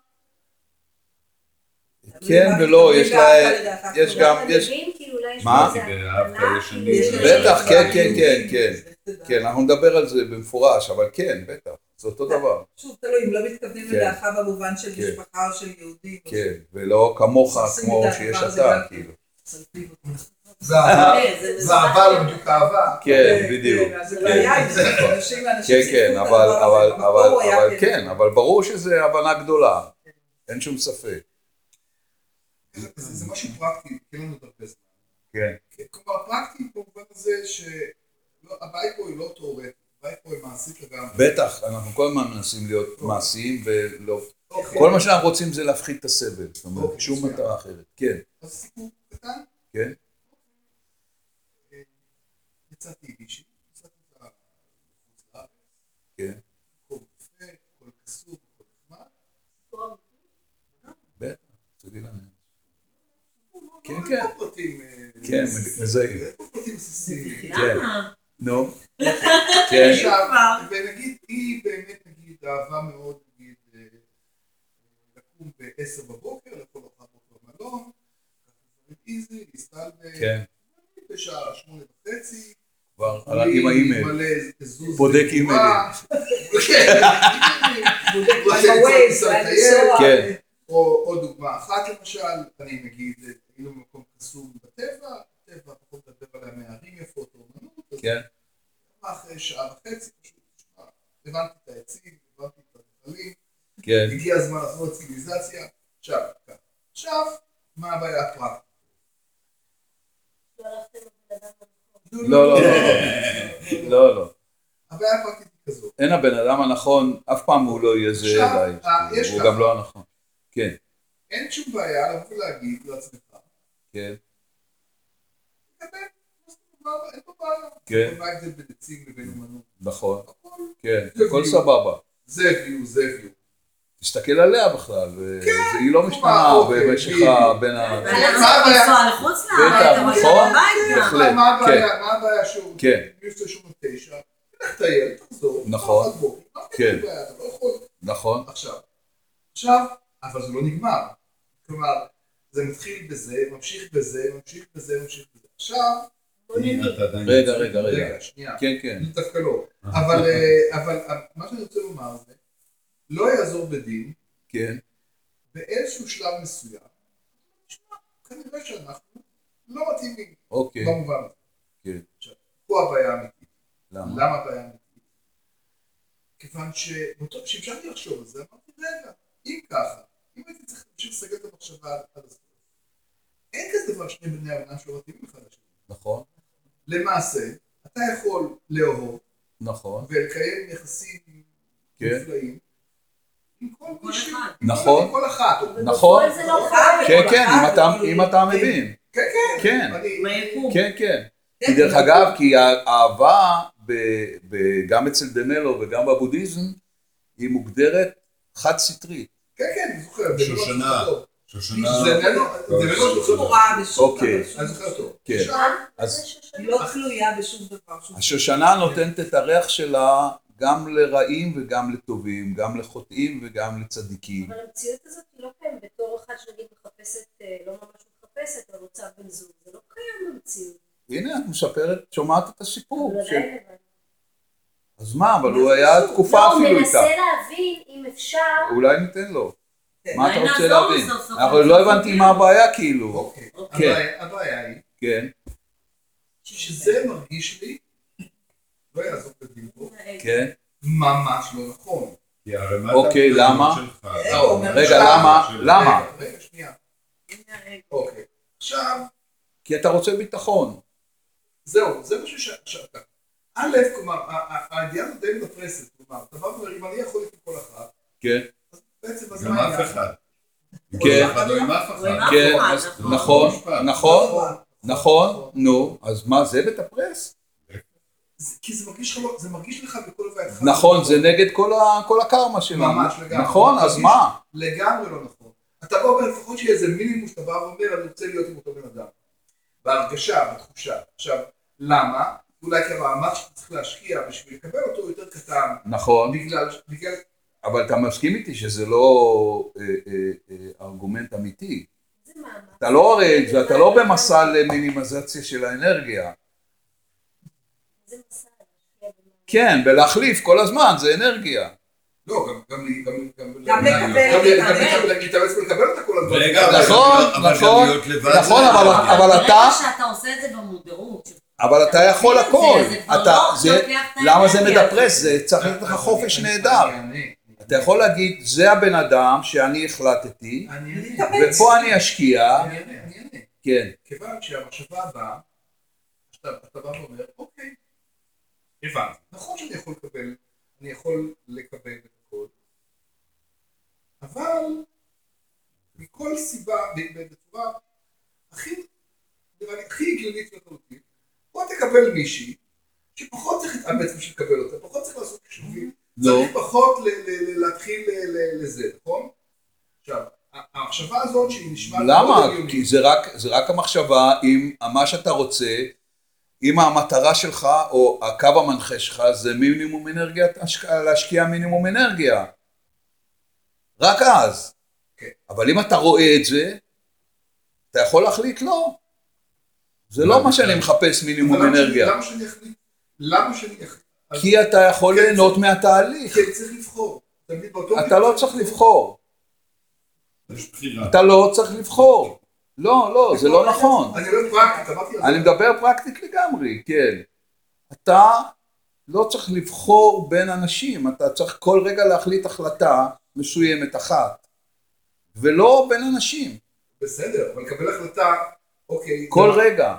כן ולא, יש לה, יש גם, יש? כאילו יש מה? כאילו, בטח, כן, הקבלה. כן, כן, כן. כן, אנחנו נדבר על זה במפורש, אבל כן, בטח, זה אותו דבר, שוב, תלוי, אם לא מתכוונים כן. לדעתך במובן של כן. משפחה או של יהודים. כן, ולא כמוך כמו שיש אתה, כן. כאילו. זה אהבה, כן, זה- זה אהבה לא בדיוק אהבה. כן, בדיוק, כן, אז זה כן. כן, כן, אבל, כן, אבל ברור שזה הבנה גדולה, אין שום ספק, זה זה משהו פרקטי, אין לנו עוד הרבה זמן. כן, כלומר, פרקטי במובן הזה שהבית פה היא לא תיאורטית, הבית פה היא מעשית לגמרי. בטח, אנחנו כל הזמן מנסים להיות מעשיים ולא, אוקיי. כל מה שאנחנו רוצים זה להפחית את הסבל, זאת אומרת, אוקיי, שום. מטרה אחרת, כן, אז סיפור קטן. כן, אה, יצאתי מישהי, יצאתי אותה לחוץ לארץ, כן, הכל יפה, הכל קסום, הכל נחמד. בטח. לא- לא- כן, לא כן. אה, כן. מזהים. כן. נו, כן. ונגיד, היא באמת, נגיד, אהבה מאוד, נגיד, אה, לקום ב-10 בבוקר, ארוחת בוקר במלון, איזי, להסתלבט, כן, בשעה שמונה וחצי, כבר על עם האימייל, בודק. אימיילים. כן. כן, או עוד דוגמה אחת למשל, אני נגיד, היינו במקום קסום בטבע, טבע פחות לדבר עליה מערים יפות או אמנות, אז כן, אחרי שעה וחצי פשוט, הבנתי את העצים, הבנתי את הנחלים, כן, הגיע הזמן עכשיו, ככה. עכשיו, מה הבעיה הפרקטית? לא. לא, לא, לא, לא, הבעיה הפרקטית כזאת, אין הבן אדם הנכון, אף פעם הוא לא יהיה זהה עכשיו, אליי, אה, הוא. גם לא הנכון, כן, אין שום בעיה לבוא ולהגיד לעצמך, כן, אין פה בעיה, כן. מה ההבדל בין עצים לבין אמנות? נכון, כן, הכל סבבה, זה view, זה view. תסתכל עליה בכלל, והיא לא משתנה במשך. בין ה... צריכים לנסוע לחוץ לארץ, אבל נכון. בבית גם. בהחלט, מה כן. הבעיה, מה הבעיה שהוא, כן. מבצע שום תשע, תלך טייל, תחזור, נכון. מה כן. לא נכון, עכשיו, עכשיו, אבל זה לא נגמר, כלומר, זה מתחיל בזה, ממשיך בזה, ממשיך בזה, ממשיך בזה, עכשיו, עדיין... רגע, רגע, רגע, רגע, שנייה, כן, כן, דווקא לא, אבל, אה, אה, מה שאני רוצה לומר זה, לא יעזור בדין, כן, באיזשהו שלב מסוים, כנראה שאנחנו לא מתאימים אוקיי, במובן הזה. כן. עכשיו, פה הבעיה האמיתית. למה? למה הבעיה האמיתית? כיוון שבאותו שהמשכתי לחשוב על זה, אמרתי, רגע, אם ככה, אם הייתי צריך להמשיך לסגל את המחשבה עד הסוף, אין כזה דבר שני בני אדם שלא מתאימים אחד לשני. נכון, למעשה, אתה יכול לאהוב נכון, ולקיים יחסים כן. נפלאים נכון. נכון. לא נכון. כן, כן, אם אתה- כאילו, מבין, כן, כן. כן. כן, כן. כן, כי דרך כן. אגב, כי האהבה, גם אצל דנלו וגם בבודהיזם, היא מוגדרת חד סטרית. כן, כן, אני זוכר. זה לא שושנה. שושנה... בשום אוקיי. דבר, אני שום- זוכר טוב. כן. עכשיו, אז זה שושנה. היא לא תלויה בשום דבר. השושנה נותנת את הריח שלה גם לרעים וגם לטובים, גם לחוטאים וגם לצדיקים. אבל המציאות הזאת היא לא קיימת בתור אחת שנגיד מחפשת, אה, לא ממש מחפשת, אבל רוצה בן זוג, זה לא קיים במציאות. הנה, את מספרת, שומעת את הסיפור. הבנתי. אז מה, אבל הוא היה תקופה לא, הוא אפילו מנסה איתה. להבין אם אפשר, אולי ניתן לו. כן. מה אתה רוצה להבין? אבל לא הבנתי מה הבעיה כאילו. אוקיי, כן. הבעיה- הבעיה היא כן, שזה מרגיש לי, לא יעזור בדיוק פה, כן. ממש לא נכון. אוקיי, למה? רגע, למה? למה? רגע, שנייה. אוקיי. עכשיו, כי אתה רוצה ביטחון. זהו, זה משהו ש... ש- א', כלומר, הידיעה הזאת די מדפרסת, כלומר, אתה בא ואומר, אם אני יכול עם כל אחת, כן, בעצם אז מה אף? אחד. כן. לא כן, אז- נכון. נכון. נכון, נכון, נו, אז מה זה מטפרס? זה- כי זה מרגיש לך, לא- זה מרגיש לך בכל הווייתך. נכון, זה נגד כל ה- כל הקרמה שלנו. ממש לגמרי. נכון, אז מה? לגמרי לא נכון. אתה בא ואומר, לפחות שיהיה איזה מינימום שאתה בא ואומר, אני רוצה להיות עם אותו בן אדם. בהרגשה, בתחושה. עכשיו, למה? אולי כי המאמץ שאתה צריך להשקיע בשביל לקבל אותו יותר קטן, נכון, בגלל, בגלל, אבל אתה מסכים איתי שזה לא אה, אה, אה, ארגומנט אמיתי. אתה לא הרי, אתה לא במסע למינימיזציה של האנרגיה. זה מסע, להשקיע במה. כן, ולהחליף כל הזמן, זה אנרגיה. לא, גם, להתאמץ ולקבל אותה כל הזמן. נכון, נכון, נכון, אבל- אתה- ברגע שאתה עושה את זה במודעות, אבל אתה יכול הכל. לא למה זה מדפרס? זה צריך לתת לך חופש נהדר. אתה יכול להגיד, זה הבן אדם שאני החלטתי. ופה אני אשקיע, אני אענה, אני אענה. כן, כיוון שהמחשבה הבאה, שאתה אתה בא ואומר, אוקיי, הבנתי. נכון שאני יכול לקבל, אני יכול לקבל את הכל, אבל מכל סיבה, בצורה הכי, נראה לי, הכי הגיונית לחלוטין, בוא תקבל מישהי שפחות צריך להתאמץ בשביל לקבל אותה, פחות צריך לעשות חישובים, נו, צריך פחות להתחיל לזה, נכון? עכשיו, המחשבה הזאת שהיא נשמעת למה? כי זה רק, זה רק המחשבה אם מה שאתה רוצה, אם המטרה שלך או הקו המנחה שלך זה מינימום אנרגיה, השק- להשקיע מינימום אנרגיה. רק אז. כן. אבל אם אתה רואה את זה, אתה יכול להחליט לא. זה לא מה שאני מחפש מינימום אנרגיה. למה שאני אחליט? למה שאני אחליט? כי אתה יכול כן, ליהנות מהתהליך. כי אני צריך לבחור. אתה? באותו אתה לא צריך לבחור. אתה לא צריך לבחור. לא, לא, זה לא נכון. אני אומר פרקטית, אמרתי על זה. אני מדבר פרקטית לגמרי, כן. אתה לא צריך לבחור בין אנשים, אתה צריך כל רגע להחליט החלטה מסוימת אחת, ולא בין אנשים, בסדר, אבל לקבל החלטה, אוקיי. כל רגע.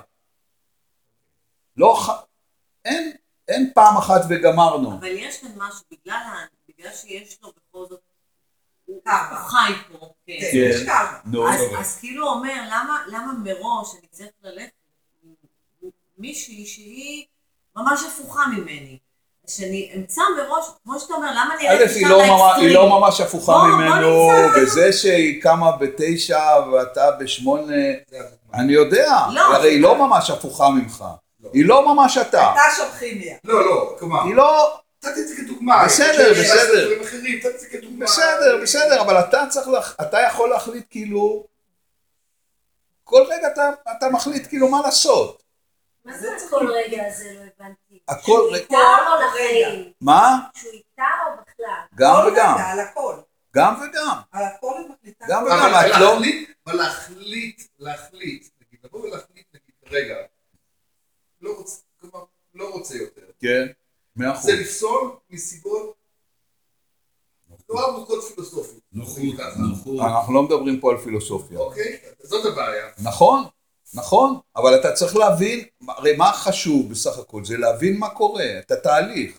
לא, ח- אין, אין פעם אחת וגמרנו. אבל יש כאן משהו, בגלל בגלל שיש לו בכל זאת, הוא חי פה, כן. כן. נו, אז, כאילו הוא אומר, למה, למה מראש אני צריך ללכת מישהי שהיא ממש הפוכה ממני? שאני אמצא מראש, כמו שאתה אומר, למה אני א', אלך היא ישר לא ממש- לאקסטרים? היא לא ממש הפוכה ממנו. וזה שהיא קמה בתשע ואתה בשמונה. אני יודע, לא. הרי היא לא ממש הפוכה ממך, היא לא ממש אתה, הייתה שם כימיה. לא, לא, כלומר, היא לא, נתתי את זה כדוגמה. בסדר, יש בסדר. בסדר, בסדר, אבל אתה צריך, אתה יכול להחליט כאילו, כל רגע אתה, אתה מחליט כאילו מה לעשות, מה זה כל רגע הזה? לא הבנתי. הכל שהוא רגע- איתה או כל לחיים? מה? שהוא איתה או בכלל? גם וגם, על הכל. גם וגם, על הכל היא מחליטה. גם אבל וגם, את לא, להחליט, אבל להחליט, להחליט, נגיד, לבוא ולהחליט, נגיד, רגע, לא רוצה, לא יותר. כן, זה לפסול מסיבות לא עמוקות פילוסופיות. נוחות, ככה. נוחות. אנחנו לא מדברים פה על פילוסופיה, אוקיי? זאת הבעיה. נכון, נכון, אבל אתה צריך להבין, הרי מה חשוב בסך הכל, זה להבין מה קורה, את התהליך,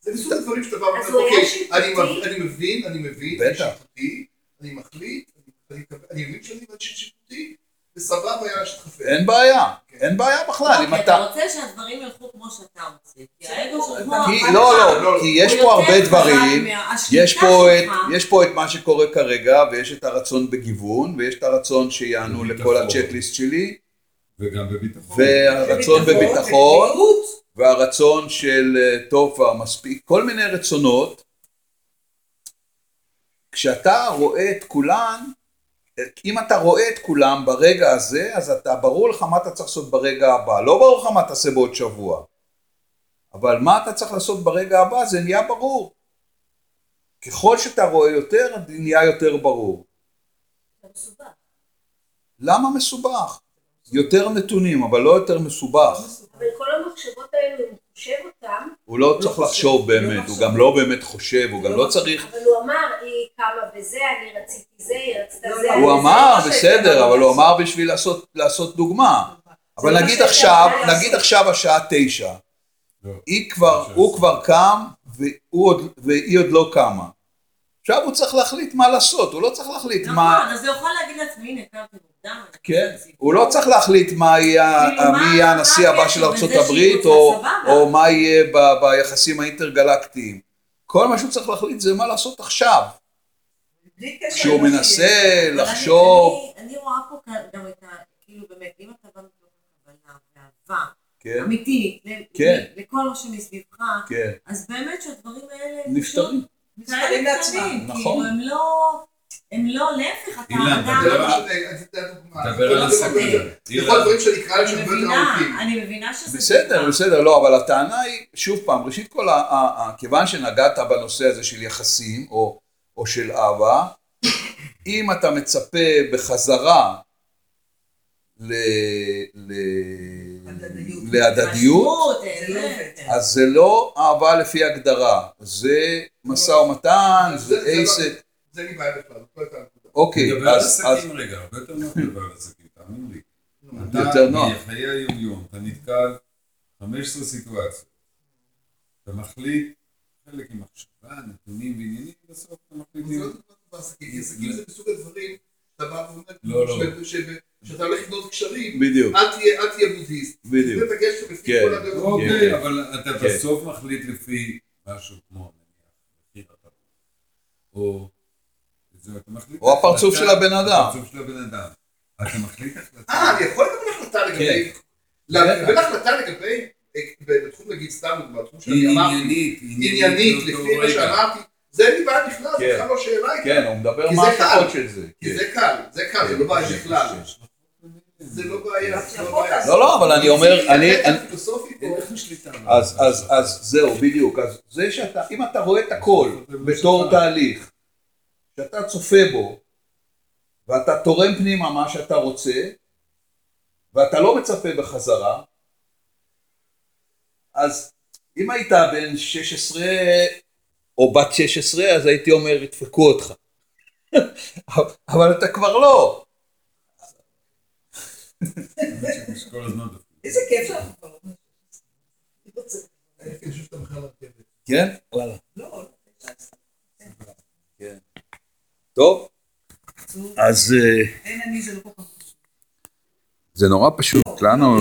זה מסוג הדברים שאתה בא ואומר, היה אוקיי? אני מב- אני מבין, אני מבין, אני. שיפוטי, אני מחליט, אני- אני מקבל- אני מבין שאני אנשים שיפוטי, וסבבה היה שתחפש. אין בעיה, אין בעיה בכלל, אם כי אתה אתה, רוצה שהדברים ילכו כמו שאתה רוצה. כי האגו שלך... לא, עכשיו- לא, לא, כי יש פה הרבה דברים, יש פה, את, שלך. יש פה את מה שקורה כרגע, ויש את הרצון בגיוון, ויש את הרצון שיענו לכל. הצ'קליסט שלי, וגם בביטחון. והרצון בביטחון. והרצון של אה, טוב כבר מספיק, כל מיני רצונות, כשאתה רואה את כולן, אם אתה רואה את כולם ברגע הזה, אז אתה, ברור לך מה אתה צריך לעשות ברגע הבא. לא ברור לך מה תעשה בעוד שבוע. אבל מה אתה צריך לעשות ברגע הבא, זה נהיה ברור. ככל שאתה רואה יותר, זה נהיה יותר ברור. מסובך. למה מסובך? יותר נתונים, אבל לא יותר מסובך. אבל כל המחשבות האלו, אם הוא חושב אותם, הוא לא צריך לחשוב באמת, הוא גם לא באמת חושב, הוא גם לא צריך... אבל הוא אמר, היא קמה בזה, אני רציתי זה, היא רצתה לא, זה. לא, הוא זה." אמר, בסדר, אבל הוא. אמר בשביל לעשות- דוגמה. אבל נגיד עכשיו, נגיד. עכשיו השעה תשע, לא. הוא. כבר קם והיא עוד לא קמה. עכשיו הוא צריך להחליט מה לעשות, הוא לא צריך להחליט מה... נכון, אז הוא יכול להגיד לעצמי, הנה, קמתי כן, הוא לא צריך להחליט מה יהיה, כאילו, הנשיא הבא של רוצה? או, מה יהיה ביחסים האינטרגלקטיים. כל מה שהוא צריך להחליט זה מה לעשות עכשיו. כשהוא מנסה לחשוב, אני- רואה פה גם את ה... כאילו באמת, אם אתה בא מתוך הבנה ואהבה כן, אמיתית כן. לכל מה שמסביבך, כן, אז באמת שהדברים האלה נפתרים. נפתרים לעצמם. נכון. כאילו הם לא... הם לא, להפך, אתה אילן, אדם... זה לא דבר- משנה, אז אתה דוגמה. דבר על. יכול דברים להם אני שהם הרבה יותר מבינה, ארוכים. אני מבינה שזה... בסדר. בסדר, לא, אבל הטענה היא, שוב פעם, ראשית כל, כיוון שנגעת בנושא הזה של יחסים, או, או של אהבה, אם אתה מצפה בחזרה ל, ל, הדדיות. להדדיות, זה לא אה. אז זה לא אהבה לפי הגדרה, זה משא ומתן, זה- זה זה לא- לי בעיה בכלל, זאת לא הייתה הנקודה. אוקיי, על אז, אז עסקים רגע, הרבה יותר נוח לדבר על עסקים, תאמין לי. אתה יותר נוח. בחיי היום-יום, אתה נתקל 15 סיטואציות. אתה מחליט, חלק עם מחשבה, נתונים ועניינים, בסוף אתה מחליט זה לא. דוגמה בעסקים, עסקים זה מסוג הדברים, אתה בא ואומר, לא, לא. שאתה הולך לבנות קשרים, בדיוק, אל תהיה אל תהיה בודהיסט. בדיוק, זה הגשר לפי כן. כל הדעות. אוקיי, כן. אבל אתה כן. בסוף מחליט לפי משהו כמו, נניח, מחיר התרבות. או... זה, אתה מחליט או הפרצוף של הבן אדם. הפרצוף של הבן אדם. אתה מחליט החלטה. אה, אני יכול לקבל החלטה לגבי... כן. לקבל החלטה לגבי... אה, בתחום נגיד סתם דוגמא, בתחום שאני היא אמרתי, עניינית, עניינית, לאותו לפי מה. שאמרתי, זה אין לי בעיה בכלל, זה כן. בכלל לא שאלה איתה. כן, הוא מדבר מה. ההשלכות של זה, כי כן. זה קל, זה קל, זה לא בעיה כן, בכלל. כן. זה לא בעיה, זה לא בעיה. לא, לא, אבל אני אומר, אני, אז זהו, בדיוק, אז זה שאתה, אם אתה רואה את הכל בתור תהליך, שאתה צופה בו, ואתה תורם פנימה מה שאתה רוצה, ואתה לא מצפה בחזרה, אז אם היית בן 16 או בת 16, אז הייתי אומר, ידפקו אותך. אבל אתה כבר לא. איזה כיף שאנחנו כבר... רכבת. כן? וואלה. לא, כן. טוב, אז אה, לא. זה נורא פשוט, לנו